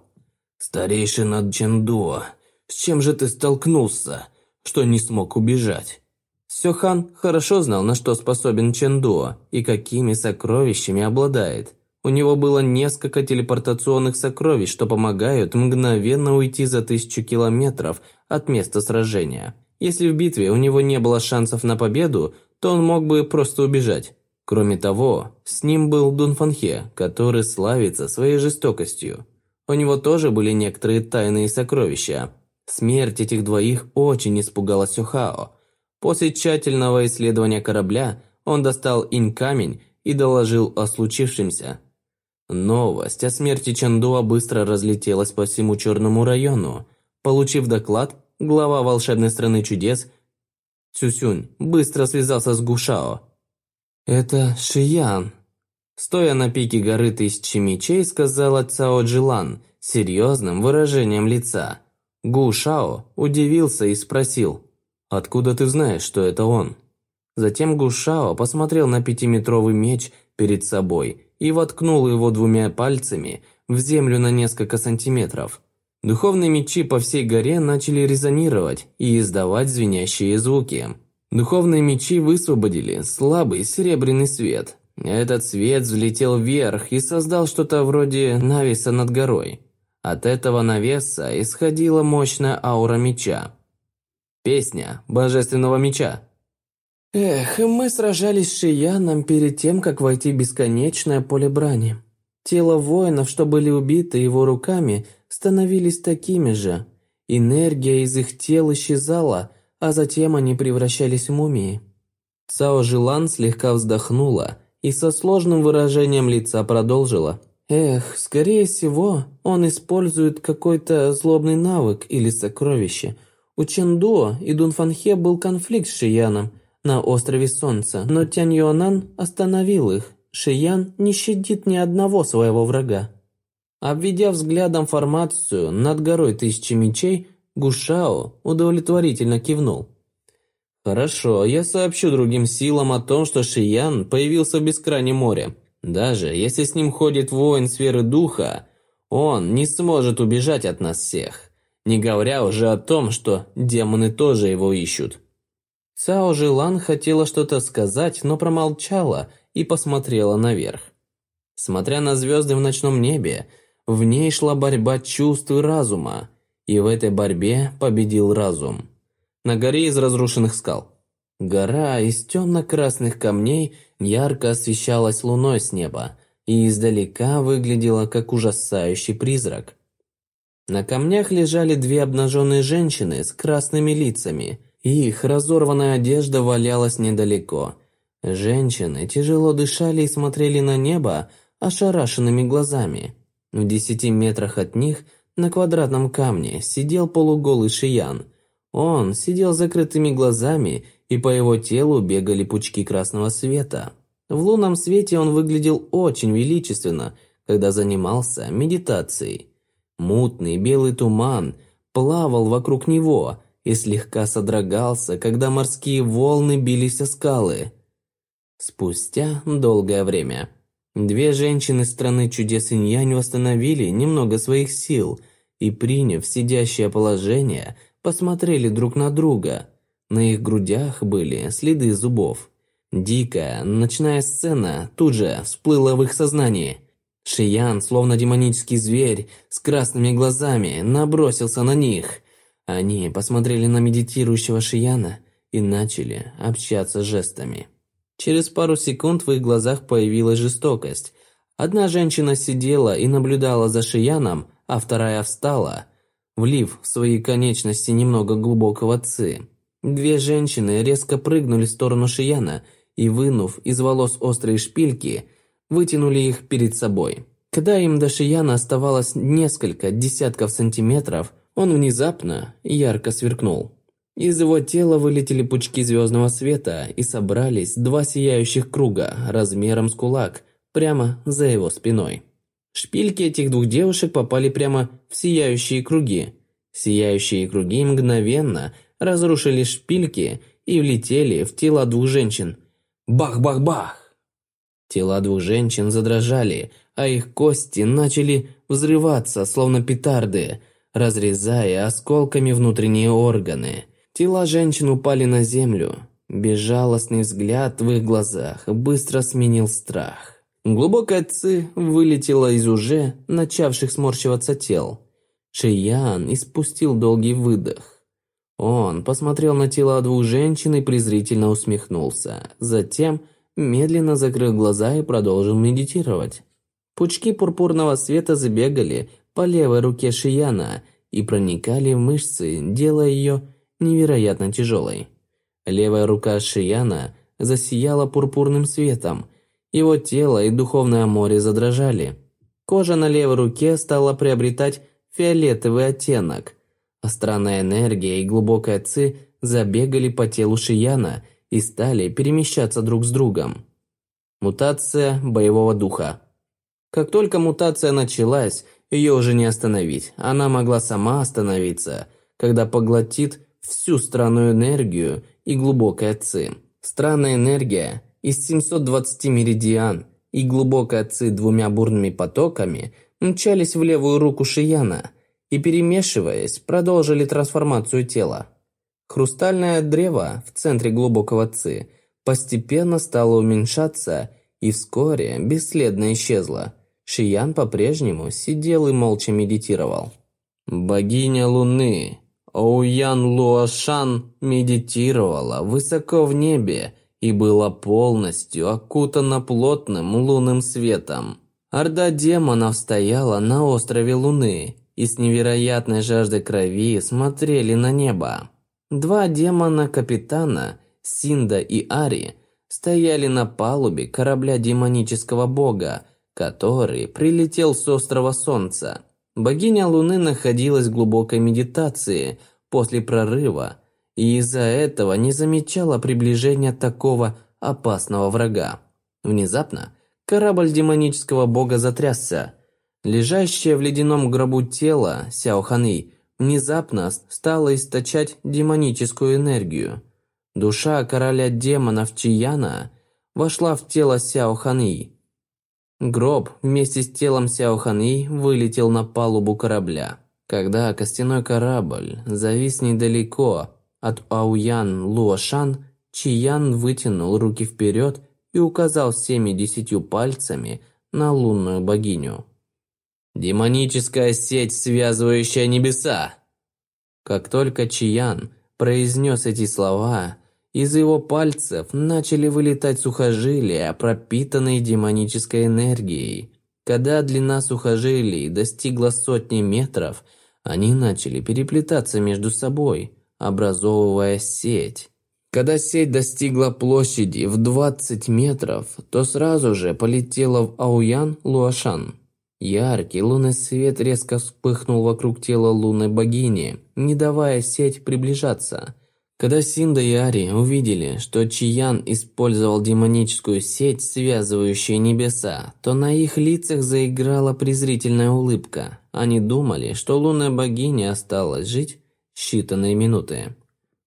«Старейшина Чендуа, с чем же ты столкнулся, что не смог убежать?» Сёхан хорошо знал, на что способен Чендуа и какими сокровищами обладает. У него было несколько телепортационных сокровищ, что помогают мгновенно уйти за тысячу километров от места сражения. Если в битве у него не было шансов на победу, то он мог бы просто убежать. Кроме того, с ним был Дунфанхе, который славится своей жестокостью. У него тоже были некоторые тайные сокровища. Смерть этих двоих очень испугала Сюхао. После тщательного исследования корабля он достал инь-камень и доложил о случившемся. Новость о смерти Чандуа быстро разлетелась по всему Черному району. Получив доклад, глава волшебной страны чудес Цюсюнь быстро связался с Гушао. «Это Шиян», стоя на пике горы Тысячи Мечей, сказала Цао Джилан серьезным выражением лица. Гу Шао удивился и спросил, «Откуда ты знаешь, что это он?» Затем Гушао посмотрел на пятиметровый меч перед собой и воткнул его двумя пальцами в землю на несколько сантиметров. Духовные мечи по всей горе начали резонировать и издавать звенящие звуки. Духовные мечи высвободили слабый серебряный свет. Этот свет взлетел вверх и создал что-то вроде навеса над горой. От этого навеса исходила мощная аура меча. Песня Божественного Меча. Эх, мы сражались с Шияном перед тем, как войти в бесконечное поле брани. Тела воинов, что были убиты его руками, становились такими же. Энергия из их тел исчезала, а затем они превращались в мумии. Цао Жилан слегка вздохнула и со сложным выражением лица продолжила. Эх, скорее всего, он использует какой-то злобный навык или сокровище – у Чендуо и Дунфанхе был конфликт с Шияном на острове Солнца, но Тянь Юанан остановил их. Шиян не щадит ни одного своего врага. Обведя взглядом формацию над горой Тысячи Мечей, Гушао удовлетворительно кивнул. «Хорошо, я сообщу другим силам о том, что Шиян появился в бескрайнем море. Даже если с ним ходит воин сферы духа, он не сможет убежать от нас всех не говоря уже о том, что демоны тоже его ищут. Цао Жилан хотела что-то сказать, но промолчала и посмотрела наверх. Смотря на звезды в ночном небе, в ней шла борьба чувств и разума, и в этой борьбе победил разум. На горе из разрушенных скал. Гора из темно-красных камней ярко освещалась луной с неба и издалека выглядела как ужасающий призрак – на камнях лежали две обнаженные женщины с красными лицами, и их разорванная одежда валялась недалеко. Женщины тяжело дышали и смотрели на небо ошарашенными глазами. В десяти метрах от них на квадратном камне сидел полуголый Шиян. Он сидел с закрытыми глазами, и по его телу бегали пучки красного света. В лунном свете он выглядел очень величественно, когда занимался медитацией. Мутный белый туман плавал вокруг него и слегка содрогался, когда морские волны бились о скалы. Спустя долгое время две женщины страны чудес Иньянь восстановили немного своих сил и, приняв сидящее положение, посмотрели друг на друга. На их грудях были следы зубов. Дикая, ночная сцена тут же всплыла в их сознании. Шиян, словно демонический зверь, с красными глазами, набросился на них. Они посмотрели на медитирующего Шияна и начали общаться жестами. Через пару секунд в их глазах появилась жестокость. Одна женщина сидела и наблюдала за Шияном, а вторая встала, влив в свои конечности немного глубокого ци. Две женщины резко прыгнули в сторону Шияна и, вынув из волос острые шпильки, вытянули их перед собой. Когда им до Шияна оставалось несколько десятков сантиметров, он внезапно ярко сверкнул. Из его тела вылетели пучки звездного света и собрались два сияющих круга размером с кулак прямо за его спиной. Шпильки этих двух девушек попали прямо в сияющие круги. Сияющие круги мгновенно разрушили шпильки и влетели в тела двух женщин. Бах-бах-бах! Тела двух женщин задрожали, а их кости начали взрываться, словно петарды, разрезая осколками внутренние органы. Тела женщин упали на землю. Безжалостный взгляд в их глазах быстро сменил страх. Глубокая ци вылетела из уже начавших сморщиваться тел. Шиян испустил долгий выдох. Он посмотрел на тела двух женщин и презрительно усмехнулся. Затем медленно закрыл глаза и продолжил медитировать. Пучки пурпурного света забегали по левой руке Шияна и проникали в мышцы, делая ее невероятно тяжелой. Левая рука Шияна засияла пурпурным светом, его тело и духовное море задрожали. Кожа на левой руке стала приобретать фиолетовый оттенок, странная энергия и глубокая ци забегали по телу Шияна и стали перемещаться друг с другом. Мутация боевого духа. Как только мутация началась, ее уже не остановить. Она могла сама остановиться, когда поглотит всю странную энергию и глубокая ци. Странная энергия из 720 меридиан и глубокая ци двумя бурными потоками мчались в левую руку Шияна и, перемешиваясь, продолжили трансформацию тела. Хрустальное древо в центре глубокого ци постепенно стало уменьшаться и вскоре бесследно исчезло. Шиян по-прежнему сидел и молча медитировал. Богиня Луны, Оуян Луашан, медитировала высоко в небе и была полностью окутана плотным лунным светом. Орда демонов стояла на острове Луны и с невероятной жаждой крови смотрели на небо. Два демона-капитана, Синда и Ари, стояли на палубе корабля демонического бога, который прилетел с острова Солнца. Богиня Луны находилась в глубокой медитации после прорыва и из-за этого не замечала приближения такого опасного врага. Внезапно корабль демонического бога затрясся. Лежащее в ледяном гробу тело Сяо Ханы внезапно стало источать демоническую энергию. Душа короля демонов Чияна вошла в тело Сяо Ханы. Гроб вместе с телом Сяо Ханы вылетел на палубу корабля. Когда костяной корабль завис недалеко от Ауян Луошан Чиян вытянул руки вперед и указал всеми десятью пальцами на лунную богиню. «Демоническая сеть, связывающая небеса!» Как только Чиян произнес эти слова, из его пальцев начали вылетать сухожилия, пропитанные демонической энергией. Когда длина сухожилий достигла сотни метров, они начали переплетаться между собой – образовывая сеть. Когда сеть достигла площади в 20 метров, то сразу же полетела в Ауян Луашан. Яркий лунный свет резко вспыхнул вокруг тела лунной богини, не давая сеть приближаться. Когда Синда и Ари увидели, что Чиян использовал демоническую сеть, связывающую небеса, то на их лицах заиграла презрительная улыбка. Они думали, что лунная богиня осталась жить считанные минуты.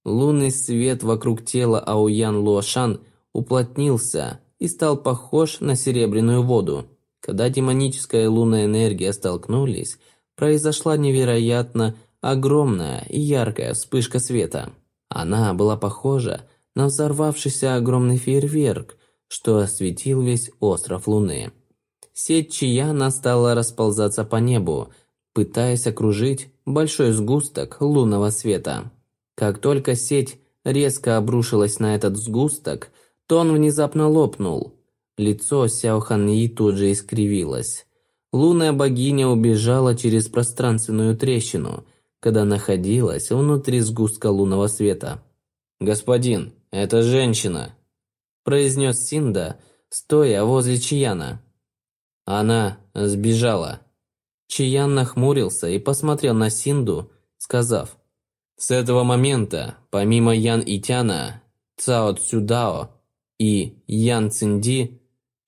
Лунный свет вокруг тела Аоян Луошан уплотнился и стал похож на серебряную воду. Когда демоническая и лунная энергия столкнулись, произошла невероятно огромная и яркая вспышка света. Она была похожа на взорвавшийся огромный фейерверк, что осветил весь остров Луны. Сеть Чияна стала расползаться по небу, пытаясь окружить большой сгусток лунного света. Как только сеть резко обрушилась на этот сгусток, то он внезапно лопнул. Лицо Сяо Ханьи тут же искривилось. Лунная богиня убежала через пространственную трещину, когда находилась внутри сгустка лунного света. «Господин, это женщина!» произнес Синда, стоя возле Чияна. Она сбежала. Чиян нахмурился и посмотрел на Синду, сказав, «С этого момента, помимо Ян Итяна, Цао Цюдао и Ян Цинди,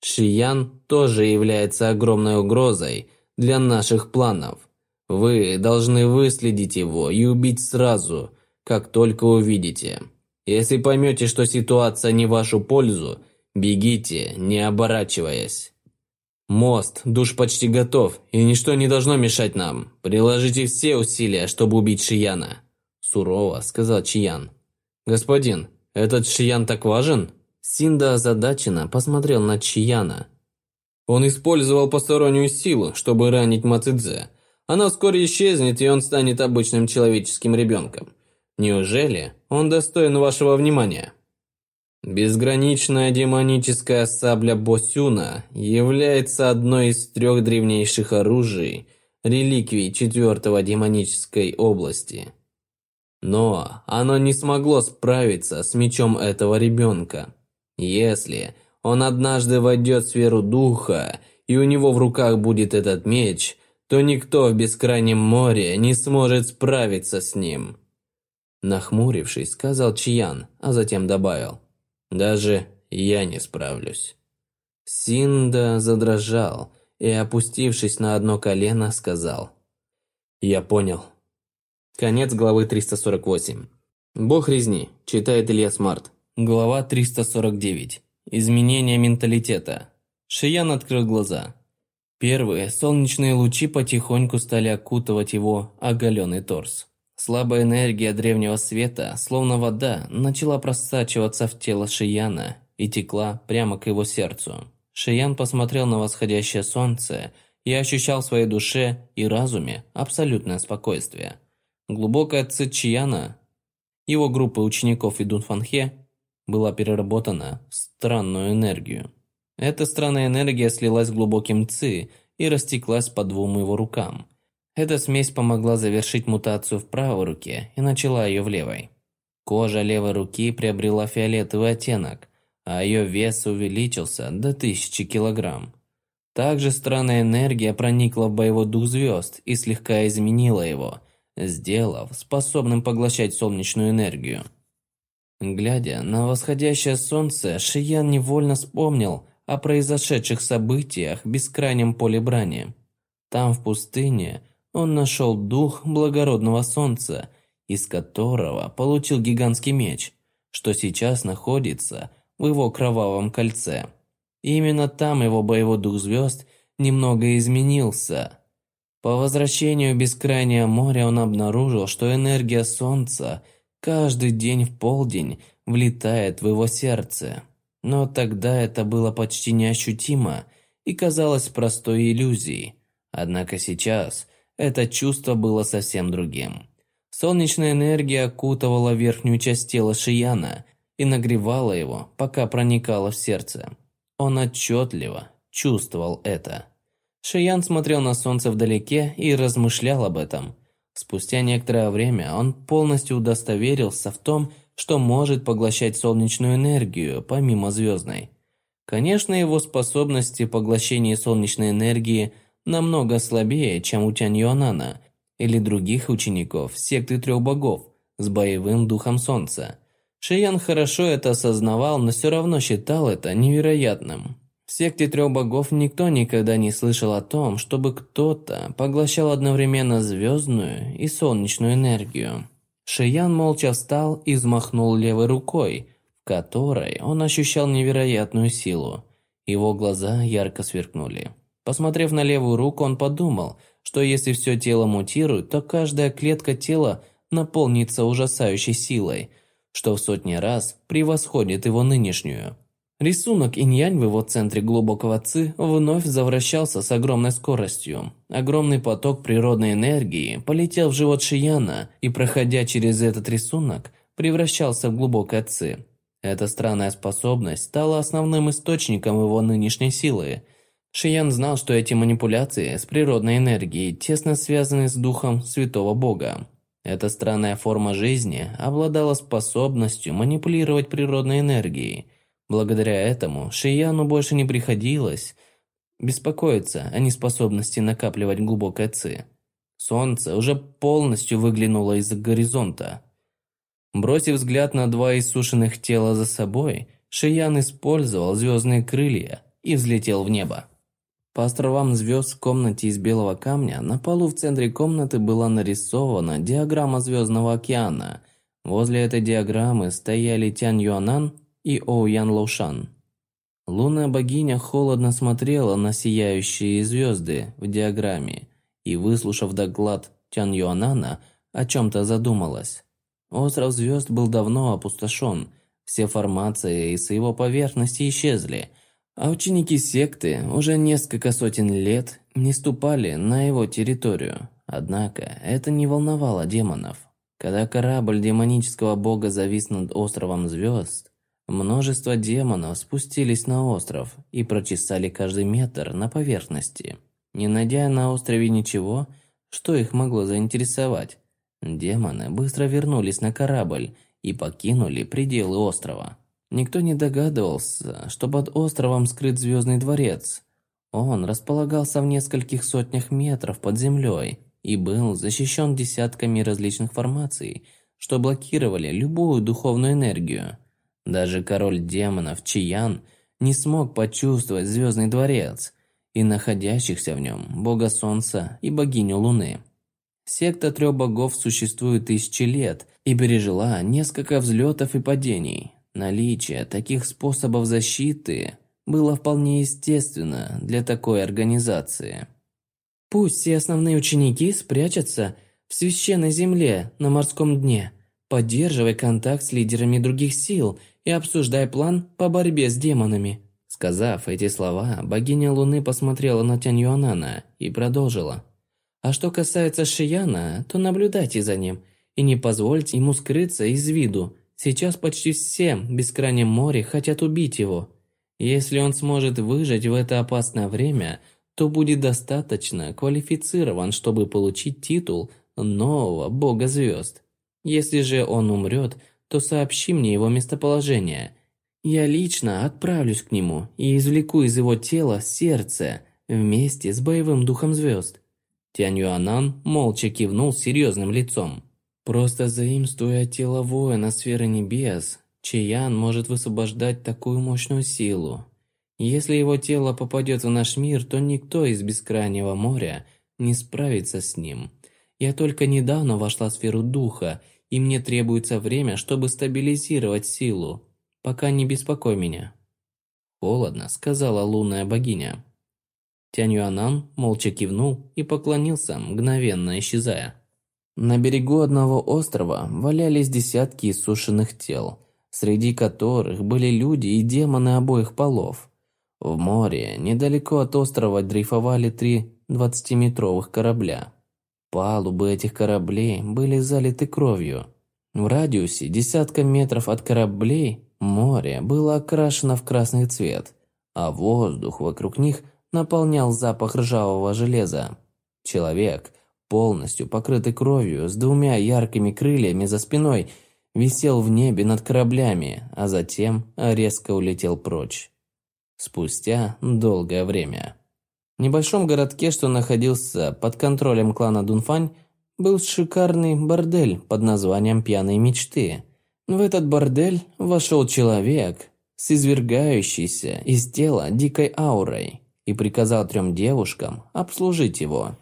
Шиян тоже является огромной угрозой для наших планов. Вы должны выследить его и убить сразу, как только увидите. Если поймете, что ситуация не в вашу пользу, бегите, не оборачиваясь. Мост, душ почти готов, и ничто не должно мешать нам. Приложите все усилия, чтобы убить Шияна. Сурово сказал Чиян. Господин, этот Шиян так важен? Синда озадаченно посмотрел на Чияна. Он использовал постороннюю силу, чтобы ранить Мацидзе. Она вскоре исчезнет, и он станет обычным человеческим ребенком. Неужели он достоин вашего внимания? Безграничная демоническая сабля Босюна является одной из трех древнейших оружий, реликвий четвертого демонической области. Но оно не смогло справиться с мечом этого ребенка. Если он однажды войдет в сферу духа, и у него в руках будет этот меч, то никто в бескрайнем море не сможет справиться с ним. Нахмурившись, сказал Чиян, а затем добавил. «Даже я не справлюсь». Синда задрожал и, опустившись на одно колено, сказал. «Я понял». Конец главы 348. Бог резни. Читает Илья Смарт. Глава 349. Изменение менталитета. Шиян открыл глаза. Первые солнечные лучи потихоньку стали окутывать его оголенный торс. Слабая энергия древнего света, словно вода, начала просачиваться в тело Шияна и текла прямо к его сердцу. Шиян посмотрел на восходящее солнце и ощущал в своей душе и разуме абсолютное спокойствие. Глубокая ци Чияна, его группы учеников и Дунфанхе, была переработана в странную энергию. Эта странная энергия слилась с глубоким ци и растеклась по двум его рукам – эта смесь помогла завершить мутацию в правой руке и начала ее в левой. Кожа левой руки приобрела фиолетовый оттенок, а ее вес увеличился до тысячи килограмм. Также странная энергия проникла в боевой дух звезд и слегка изменила его, сделав способным поглощать солнечную энергию. Глядя на восходящее солнце, Шиян невольно вспомнил о произошедших событиях в бескрайнем поле брани. Там, в пустыне, он нашел дух благородного солнца, из которого получил гигантский меч, что сейчас находится в его кровавом кольце. И именно там его боевой дух звезд немного изменился. По возвращению в бескрайнее море он обнаружил, что энергия солнца каждый день в полдень влетает в его сердце. Но тогда это было почти неощутимо и казалось простой иллюзией. Однако сейчас – это чувство было совсем другим. Солнечная энергия окутывала верхнюю часть тела Шияна и нагревала его, пока проникала в сердце. Он отчетливо чувствовал это. Шиян смотрел на солнце вдалеке и размышлял об этом. Спустя некоторое время он полностью удостоверился в том, что может поглощать солнечную энергию, помимо звездной. Конечно, его способности поглощения солнечной энергии – намного слабее, чем у Тянь Юанана или других учеников секты трех богов с боевым духом солнца. Шиян хорошо это осознавал, но все равно считал это невероятным. В секте трех богов никто никогда не слышал о том, чтобы кто-то поглощал одновременно звездную и солнечную энергию. Шиян молча встал и взмахнул левой рукой, в которой он ощущал невероятную силу. Его глаза ярко сверкнули. Посмотрев на левую руку, он подумал, что если все тело мутирует, то каждая клетка тела наполнится ужасающей силой. что в сотни раз превосходит его нынешнюю. Рисунок инь-янь в его центре глубокого ци вновь завращался с огромной скоростью. Огромный поток природной энергии полетел в живот Шияна и, проходя через этот рисунок, превращался в глубокое ци. Эта странная способность стала основным источником его нынешней силы. Шиян знал, что эти манипуляции с природной энергией тесно связаны с духом Святого Бога. Эта странная форма жизни обладала способностью манипулировать природной энергией – Благодаря этому Шияну больше не приходилось беспокоиться о неспособности накапливать глубокое ци. Солнце уже полностью выглянуло из-за горизонта. Бросив взгляд на два иссушенных тела за собой, Шиян использовал звездные крылья и взлетел в небо. По островам звезд в комнате из белого камня на полу в центре комнаты была нарисована диаграмма Звездного океана. Возле этой диаграммы стояли Тянь Юанан и Оуян Лоушан. Лунная богиня холодно смотрела на сияющие звезды в диаграмме и, выслушав доклад Тян Юанана, о чем-то задумалась. Остров звезд был давно опустошен, все формации с его поверхности исчезли, а ученики секты уже несколько сотен лет не ступали на его территорию. Однако это не волновало демонов. Когда корабль демонического бога завис над островом звезд, Множество демонов спустились на остров и прочесали каждый метр на поверхности, не найдя на острове ничего, что их могло заинтересовать. Демоны быстро вернулись на корабль и покинули пределы острова. Никто не догадывался, что под островом скрыт Звездный дворец. Он располагался в нескольких сотнях метров под землей и был защищен десятками различных формаций, что блокировали любую духовную энергию. Даже король демонов Чиян не смог почувствовать Звездный дворец и находящихся в нем бога Солнца и богиню Луны. Секта трех богов существует тысячи лет и пережила несколько взлетов и падений. Наличие таких способов защиты было вполне естественно для такой организации. Пусть все основные ученики спрячутся в священной земле на морском дне, поддерживая контакт с лидерами других сил и обсуждай план по борьбе с демонами». Сказав эти слова, богиня Луны посмотрела на Тянь Юанана и продолжила. «А что касается Шияна, то наблюдайте за ним и не позвольте ему скрыться из виду. Сейчас почти все в бескрайнем море хотят убить его. Если он сможет выжить в это опасное время, то будет достаточно квалифицирован, чтобы получить титул нового бога звезд. Если же он умрет, то сообщи мне его местоположение. Я лично отправлюсь к нему и извлеку из его тела сердце вместе с боевым духом звезд». Тянь Юанан молча кивнул серьезным лицом. «Просто заимствуя тело воина сферы небес, Чиян может высвобождать такую мощную силу. Если его тело попадет в наш мир, то никто из бескрайнего моря не справится с ним. Я только недавно вошла в сферу духа и мне требуется время, чтобы стабилизировать силу. Пока не беспокой меня». «Холодно», — сказала лунная богиня. Тянь Юанан молча кивнул и поклонился, мгновенно исчезая. На берегу одного острова валялись десятки иссушенных тел, среди которых были люди и демоны обоих полов. В море, недалеко от острова, дрейфовали три двадцатиметровых корабля. Палубы этих кораблей были залиты кровью. В радиусе десятка метров от кораблей море было окрашено в красный цвет, а воздух вокруг них наполнял запах ржавого железа. Человек, полностью покрытый кровью, с двумя яркими крыльями за спиной, висел в небе над кораблями, а затем резко улетел прочь. Спустя долгое время. В небольшом городке, что находился под контролем клана Дунфань, был шикарный бордель под названием «Пьяные мечты». В этот бордель вошел человек с извергающейся из тела дикой аурой и приказал трем девушкам обслужить его.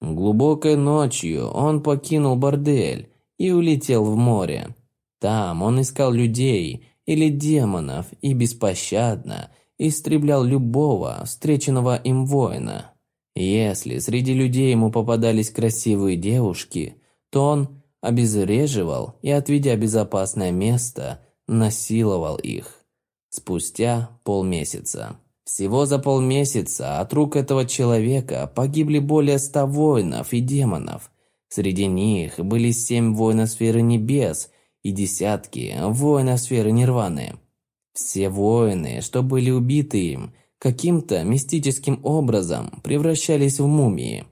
Глубокой ночью он покинул бордель и улетел в море. Там он искал людей или демонов и беспощадно – истреблял любого встреченного им воина. Если среди людей ему попадались красивые девушки, то он обезвреживал и, отведя безопасное место, насиловал их. Спустя полмесяца. Всего за полмесяца от рук этого человека погибли более ста воинов и демонов. Среди них были семь воинов сферы небес и десятки воинов сферы нирваны. Все воины, что были убиты им, каким-то мистическим образом превращались в мумии.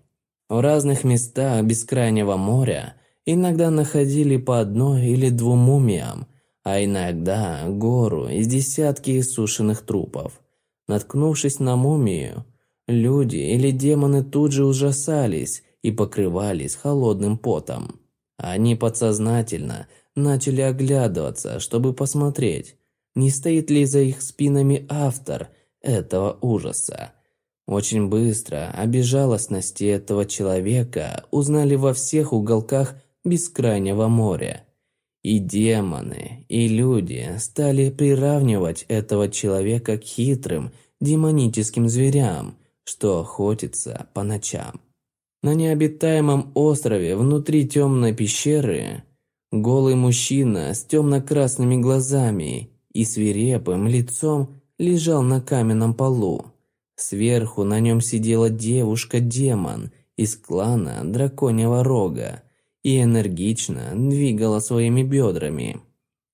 В разных местах бескрайнего моря иногда находили по одной или двум мумиям, а иногда гору из десятки иссушенных трупов. Наткнувшись на мумию, люди или демоны тут же ужасались и покрывались холодным потом. Они подсознательно начали оглядываться, чтобы посмотреть, не стоит ли за их спинами автор этого ужаса. Очень быстро о безжалостности этого человека узнали во всех уголках бескрайнего моря. И демоны, и люди стали приравнивать этого человека к хитрым демоническим зверям, что охотятся по ночам. На необитаемом острове внутри темной пещеры голый мужчина с темно-красными глазами и свирепым лицом лежал на каменном полу. Сверху на нем сидела девушка-демон из клана Драконьего Рога и энергично двигала своими бедрами.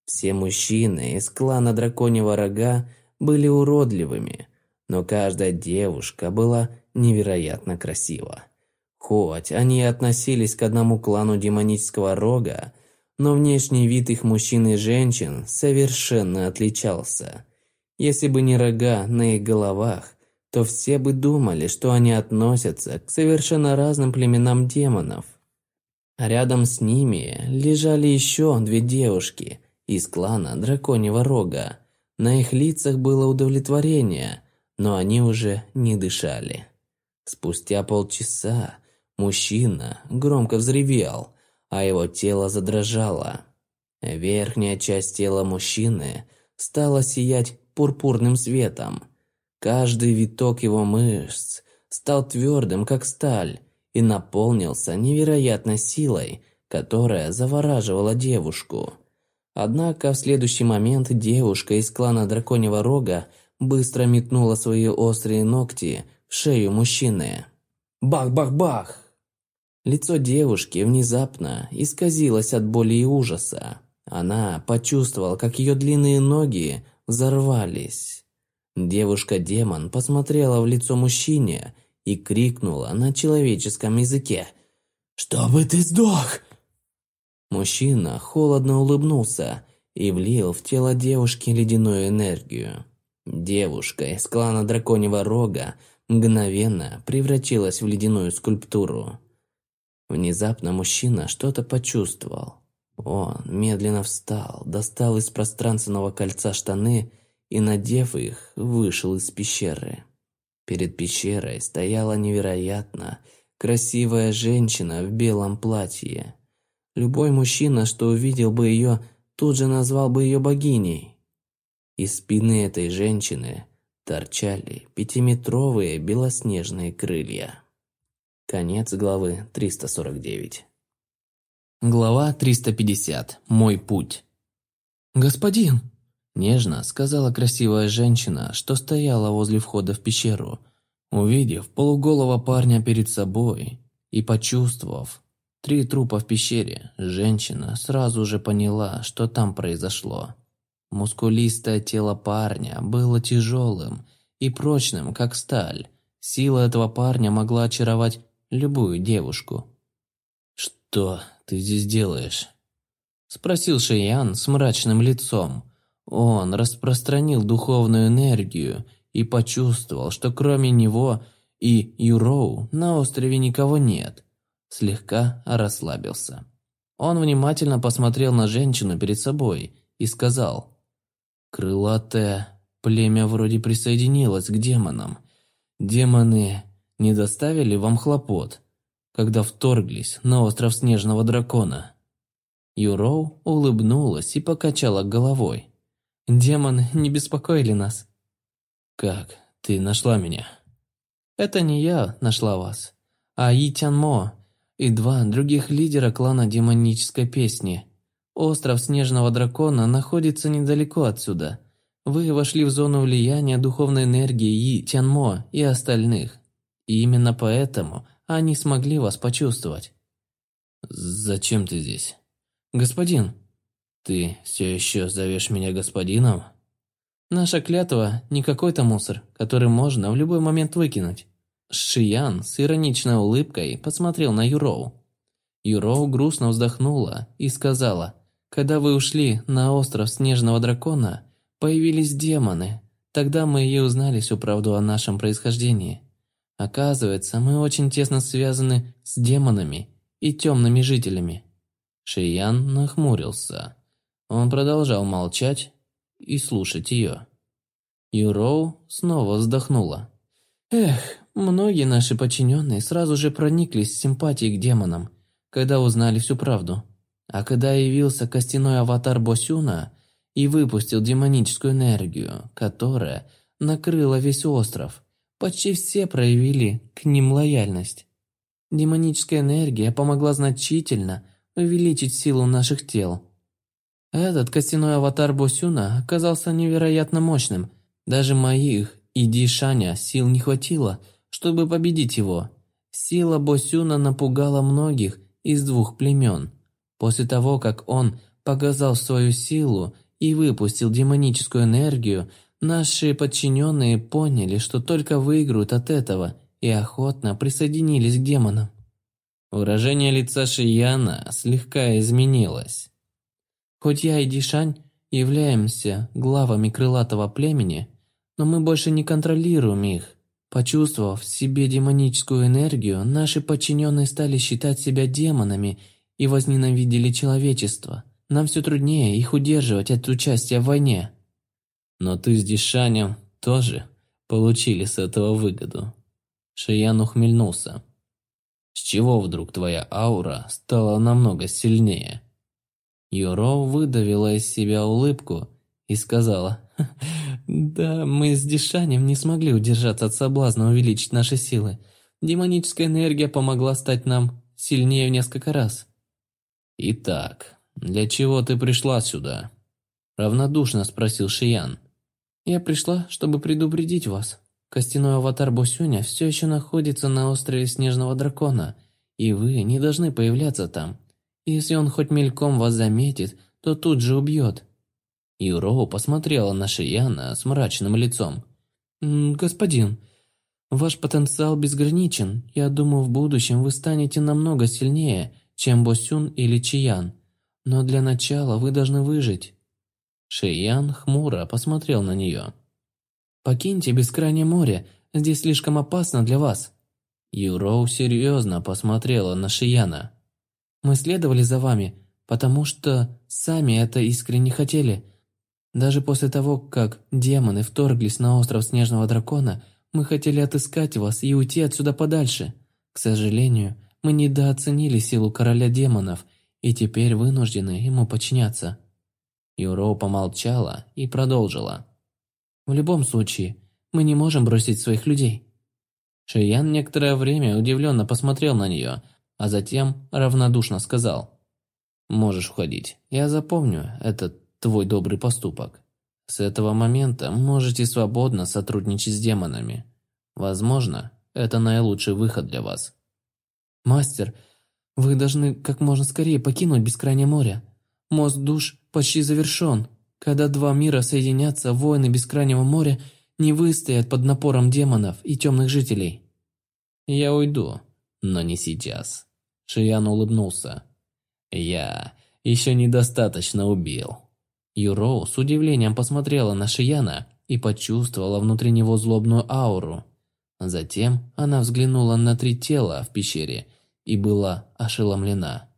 Все мужчины из клана Драконьего Рога были уродливыми, но каждая девушка была невероятно красива. Хоть они и относились к одному клану демонического рога, но внешний вид их мужчин и женщин совершенно отличался. Если бы не рога на их головах, то все бы думали, что они относятся к совершенно разным племенам демонов. рядом с ними лежали еще две девушки из клана Драконьего Рога. На их лицах было удовлетворение, но они уже не дышали. Спустя полчаса мужчина громко взревел, а его тело задрожало. Верхняя часть тела мужчины стала сиять пурпурным светом. Каждый виток его мышц стал твердым, как сталь, и наполнился невероятной силой, которая завораживала девушку. Однако в следующий момент девушка из клана Драконьего Рога быстро метнула свои острые ногти в шею мужчины. Бах-бах-бах! Лицо девушки внезапно исказилось от боли и ужаса. Она почувствовала, как ее длинные ноги взорвались. Девушка-демон посмотрела в лицо мужчине и крикнула на человеческом языке. «Чтобы ты сдох!» Мужчина холодно улыбнулся и влил в тело девушки ледяную энергию. Девушка из клана Драконьего Рога мгновенно превратилась в ледяную скульптуру. Внезапно мужчина что-то почувствовал. Он медленно встал, достал из пространственного кольца штаны и, надев их, вышел из пещеры. Перед пещерой стояла невероятно красивая женщина в белом платье. Любой мужчина, что увидел бы ее, тут же назвал бы ее богиней. Из спины этой женщины торчали пятиметровые белоснежные крылья. Конец главы 349. Глава 350. Мой путь. «Господин!» – нежно сказала красивая женщина, что стояла возле входа в пещеру. Увидев полуголого парня перед собой и почувствовав три трупа в пещере, женщина сразу же поняла, что там произошло. Мускулистое тело парня было тяжелым и прочным, как сталь. Сила этого парня могла очаровать любую девушку. «Что ты здесь делаешь?» Спросил Шиян с мрачным лицом. Он распространил духовную энергию и почувствовал, что кроме него и Юроу на острове никого нет. Слегка расслабился. Он внимательно посмотрел на женщину перед собой и сказал «Крылатое племя вроде присоединилось к демонам. Демоны не доставили вам хлопот?» когда вторглись на остров Снежного Дракона. Юроу улыбнулась и покачала головой. «Демоны не беспокоили нас». «Как ты нашла меня?» «Это не я нашла вас, а И Тянмо. и два других лидера клана демонической песни. Остров Снежного Дракона находится недалеко отсюда. Вы вошли в зону влияния духовной энергии И, Тянмо и остальных. И именно поэтому они смогли вас почувствовать. «Зачем ты здесь?» «Господин, ты все еще зовешь меня господином?» Наша клятва не какой-то мусор, который можно в любой момент выкинуть. Шиян с ироничной улыбкой посмотрел на Юроу. Юроу грустно вздохнула и сказала, «Когда вы ушли на остров Снежного Дракона, появились демоны. Тогда мы и узнали всю правду о нашем происхождении. Оказывается, мы очень тесно связаны с демонами и темными жителями». Шиян нахмурился. Он продолжал молчать и слушать ее. Юроу снова вздохнула. «Эх, многие наши подчиненные сразу же прониклись симпатией к демонам, когда узнали всю правду. А когда явился костяной аватар Босюна и выпустил демоническую энергию, которая накрыла весь остров, почти все проявили к ним лояльность. Демоническая энергия помогла значительно увеличить силу наших тел. Этот костяной аватар Босюна оказался невероятно мощным. Даже моих и Дишаня сил не хватило, чтобы победить его. Сила Босюна напугала многих из двух племен. После того, как он показал свою силу и выпустил демоническую энергию, наши подчиненные поняли, что только выиграют от этого, и охотно присоединились к демонам. Выражение лица Шияна слегка изменилось. Хоть я и Дишань являемся главами крылатого племени, но мы больше не контролируем их. Почувствовав в себе демоническую энергию, наши подчиненные стали считать себя демонами и возненавидели человечество. Нам все труднее их удерживать от участия в войне. Но ты с Дишанем тоже получили с этого выгоду. Шиян ухмыльнулся. С чего вдруг твоя аура стала намного сильнее? Юро выдавила из себя улыбку и сказала, «Да, мы с Дишанем не смогли удержаться от соблазна увеличить наши силы. Демоническая энергия помогла стать нам сильнее в несколько раз». «Итак, для чего ты пришла сюда?» Равнодушно спросил Шиян. «Я пришла, чтобы предупредить вас. Костяной аватар Босюня все еще находится на острове Снежного Дракона, и вы не должны появляться там. Если он хоть мельком вас заметит, то тут же убьет». Юроу посмотрела на Шияна с мрачным лицом. «Господин, ваш потенциал безграничен. Я думаю, в будущем вы станете намного сильнее, чем Босюн или Чиян. Но для начала вы должны выжить». Шиян хмуро посмотрел на нее. «Покиньте бескрайнее море, здесь слишком опасно для вас». Юроу серьезно посмотрела на Шияна. Мы следовали за вами, потому что сами это искренне хотели. Даже после того, как демоны вторглись на остров Снежного Дракона, мы хотели отыскать вас и уйти отсюда подальше. К сожалению, мы недооценили силу короля демонов и теперь вынуждены ему подчиняться». Юроу помолчала и продолжила. «В любом случае, мы не можем бросить своих людей». Шиян некоторое время удивленно посмотрел на нее, а затем равнодушно сказал. «Можешь уходить. Я запомню этот твой добрый поступок. С этого момента можете свободно сотрудничать с демонами. Возможно, это наилучший выход для вас». «Мастер, вы должны как можно скорее покинуть Бескрайнее море. Мост душ почти завершен. Когда два мира соединятся, воины Бескрайнего моря не выстоят под напором демонов и темных жителей». «Я уйду, но не сейчас». Шиян улыбнулся. «Я еще недостаточно убил». Юроу с удивлением посмотрела на Шияна и почувствовала внутри него злобную ауру. Затем она взглянула на три тела в пещере и была ошеломлена.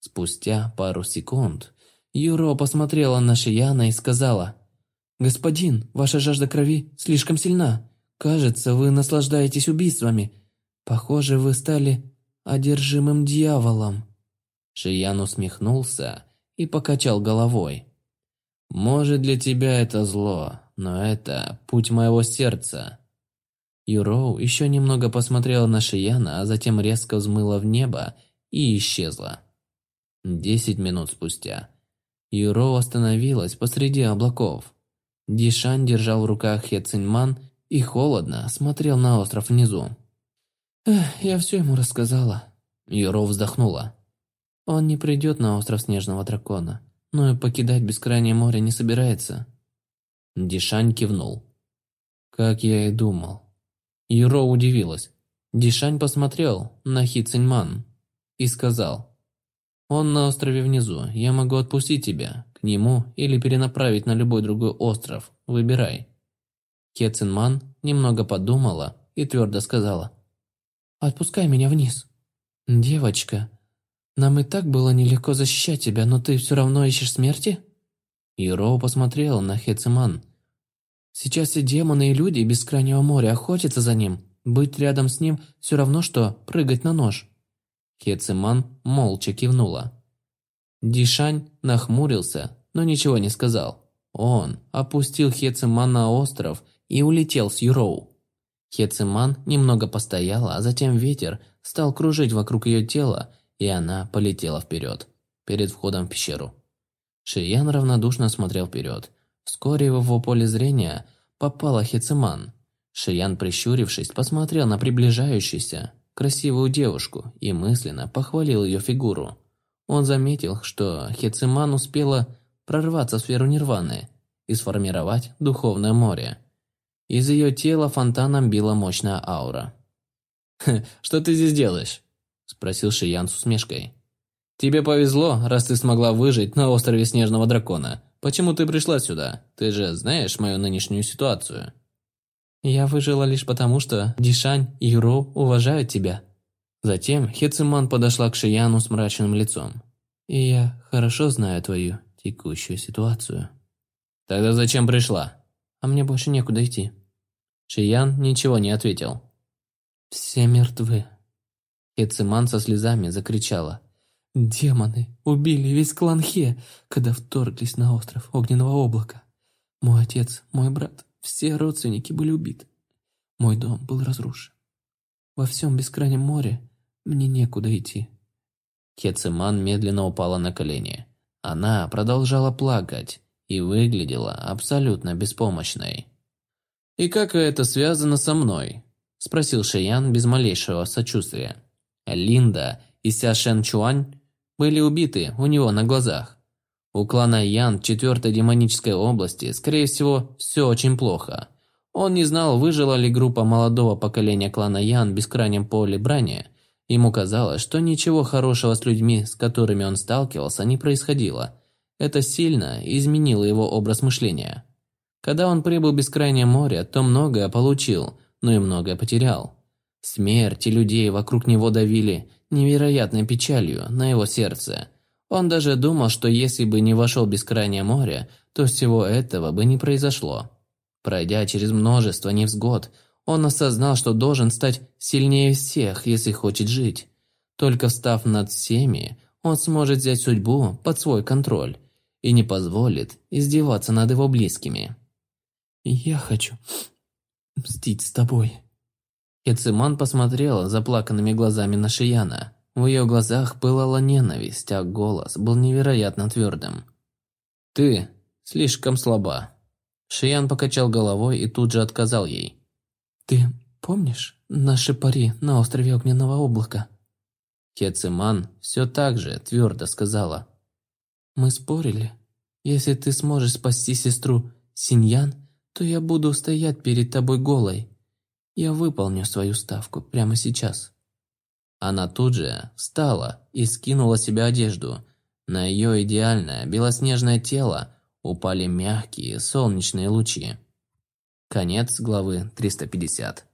Спустя пару секунд Юро посмотрела на Шияна и сказала, «Господин, ваша жажда крови слишком сильна. Кажется, вы наслаждаетесь убийствами. Похоже, вы стали одержимым дьяволом». Шиян усмехнулся и покачал головой. «Может, для тебя это зло, но это путь моего сердца». Юроу еще немного посмотрела на Шияна, а затем резко взмыла в небо и исчезла. Десять минут спустя. Юро остановилась посреди облаков. Дишань держал в руках Хе Циньман и холодно смотрел на остров внизу. «Эх, я все ему рассказала». Юро вздохнула. «Он не придет на остров Снежного Дракона, но и покидать бескрайнее море не собирается». Дишань кивнул. «Как я и думал». Юро удивилась. Дишань посмотрел на Хи Циньман и сказал, «Он на острове внизу, я могу отпустить тебя к нему или перенаправить на любой другой остров, выбирай». Хе Циньман немного подумала и твердо сказала, «Отпускай меня вниз». «Девочка, нам и так было нелегко защищать тебя, но ты все равно ищешь смерти?» Юроу посмотрел на Хе Циман. «Сейчас все демоны и люди бескрайнего моря охотятся за ним. Быть рядом с ним все равно, что прыгать на нож». Хециман молча кивнула. Дишань нахмурился, но ничего не сказал. Он опустил Хециман на остров и улетел с Юроу. Хециман немного постояла, а затем ветер стал кружить вокруг ее тела, и она полетела вперед, перед входом в пещеру. Шиян равнодушно смотрел вперед. Вскоре в его поле зрения попала Хециман. Шиян, прищурившись, посмотрел на приближающуюся, красивую девушку и мысленно похвалил ее фигуру. Он заметил, что Хециман успела прорваться в сферу нирваны и сформировать духовное море. Из ее тела фонтаном била мощная аура. «Что ты здесь делаешь?» – спросил Шиян с усмешкой. «Тебе повезло, раз ты смогла выжить на острове Снежного Дракона. Почему ты пришла сюда? Ты же знаешь мою нынешнюю ситуацию». Я выжила лишь потому, что Дишань и Юро уважают тебя». Затем Хециман подошла к Шияну с мрачным лицом. «И я хорошо знаю твою текущую ситуацию». «Тогда зачем пришла?» «А мне больше некуда идти». Шиян ничего не ответил. «Все мертвы». Хециман со слезами закричала. «Демоны убили весь клан Хе, когда вторглись на остров Огненного Облака. Мой отец, мой брат, все родственники были убиты. Мой дом был разрушен. Во всем бескрайнем море мне некуда идти. Хециман медленно упала на колени. Она продолжала плакать и выглядела абсолютно беспомощной. «И как это связано со мной?» – спросил Шиян без малейшего сочувствия. Линда и Ся Шен Чуань были убиты у него на глазах. У клана Ян четвертой демонической области, скорее всего, все очень плохо. Он не знал, выжила ли группа молодого поколения клана Ян в бескрайнем поле брани. Ему казалось, что ничего хорошего с людьми, с которыми он сталкивался, не происходило. Это сильно изменило его образ мышления. Когда он прибыл в бескрайнее море, то многое получил, но и многое потерял. Смерти людей вокруг него давили невероятной печалью на его сердце – он даже думал, что если бы не вошел бескрайнее море, то всего этого бы не произошло. Пройдя через множество невзгод, он осознал, что должен стать сильнее всех, если хочет жить. Только став над всеми, он сможет взять судьбу под свой контроль и не позволит издеваться над его близкими. «Я хочу мстить с тобой». Хециман посмотрела заплаканными глазами на Шияна. В ее глазах пылала ненависть, а голос был невероятно твердым. «Ты слишком слаба». Шиян покачал головой и тут же отказал ей. «Ты помнишь наши пари на острове Огненного облака?» Кециман все так же твердо сказала. «Мы спорили. Если ты сможешь спасти сестру Синьян, то я буду стоять перед тобой голой. Я выполню свою ставку прямо сейчас». Она тут же встала и скинула себе одежду. На ее идеальное белоснежное тело упали мягкие солнечные лучи. Конец главы 350.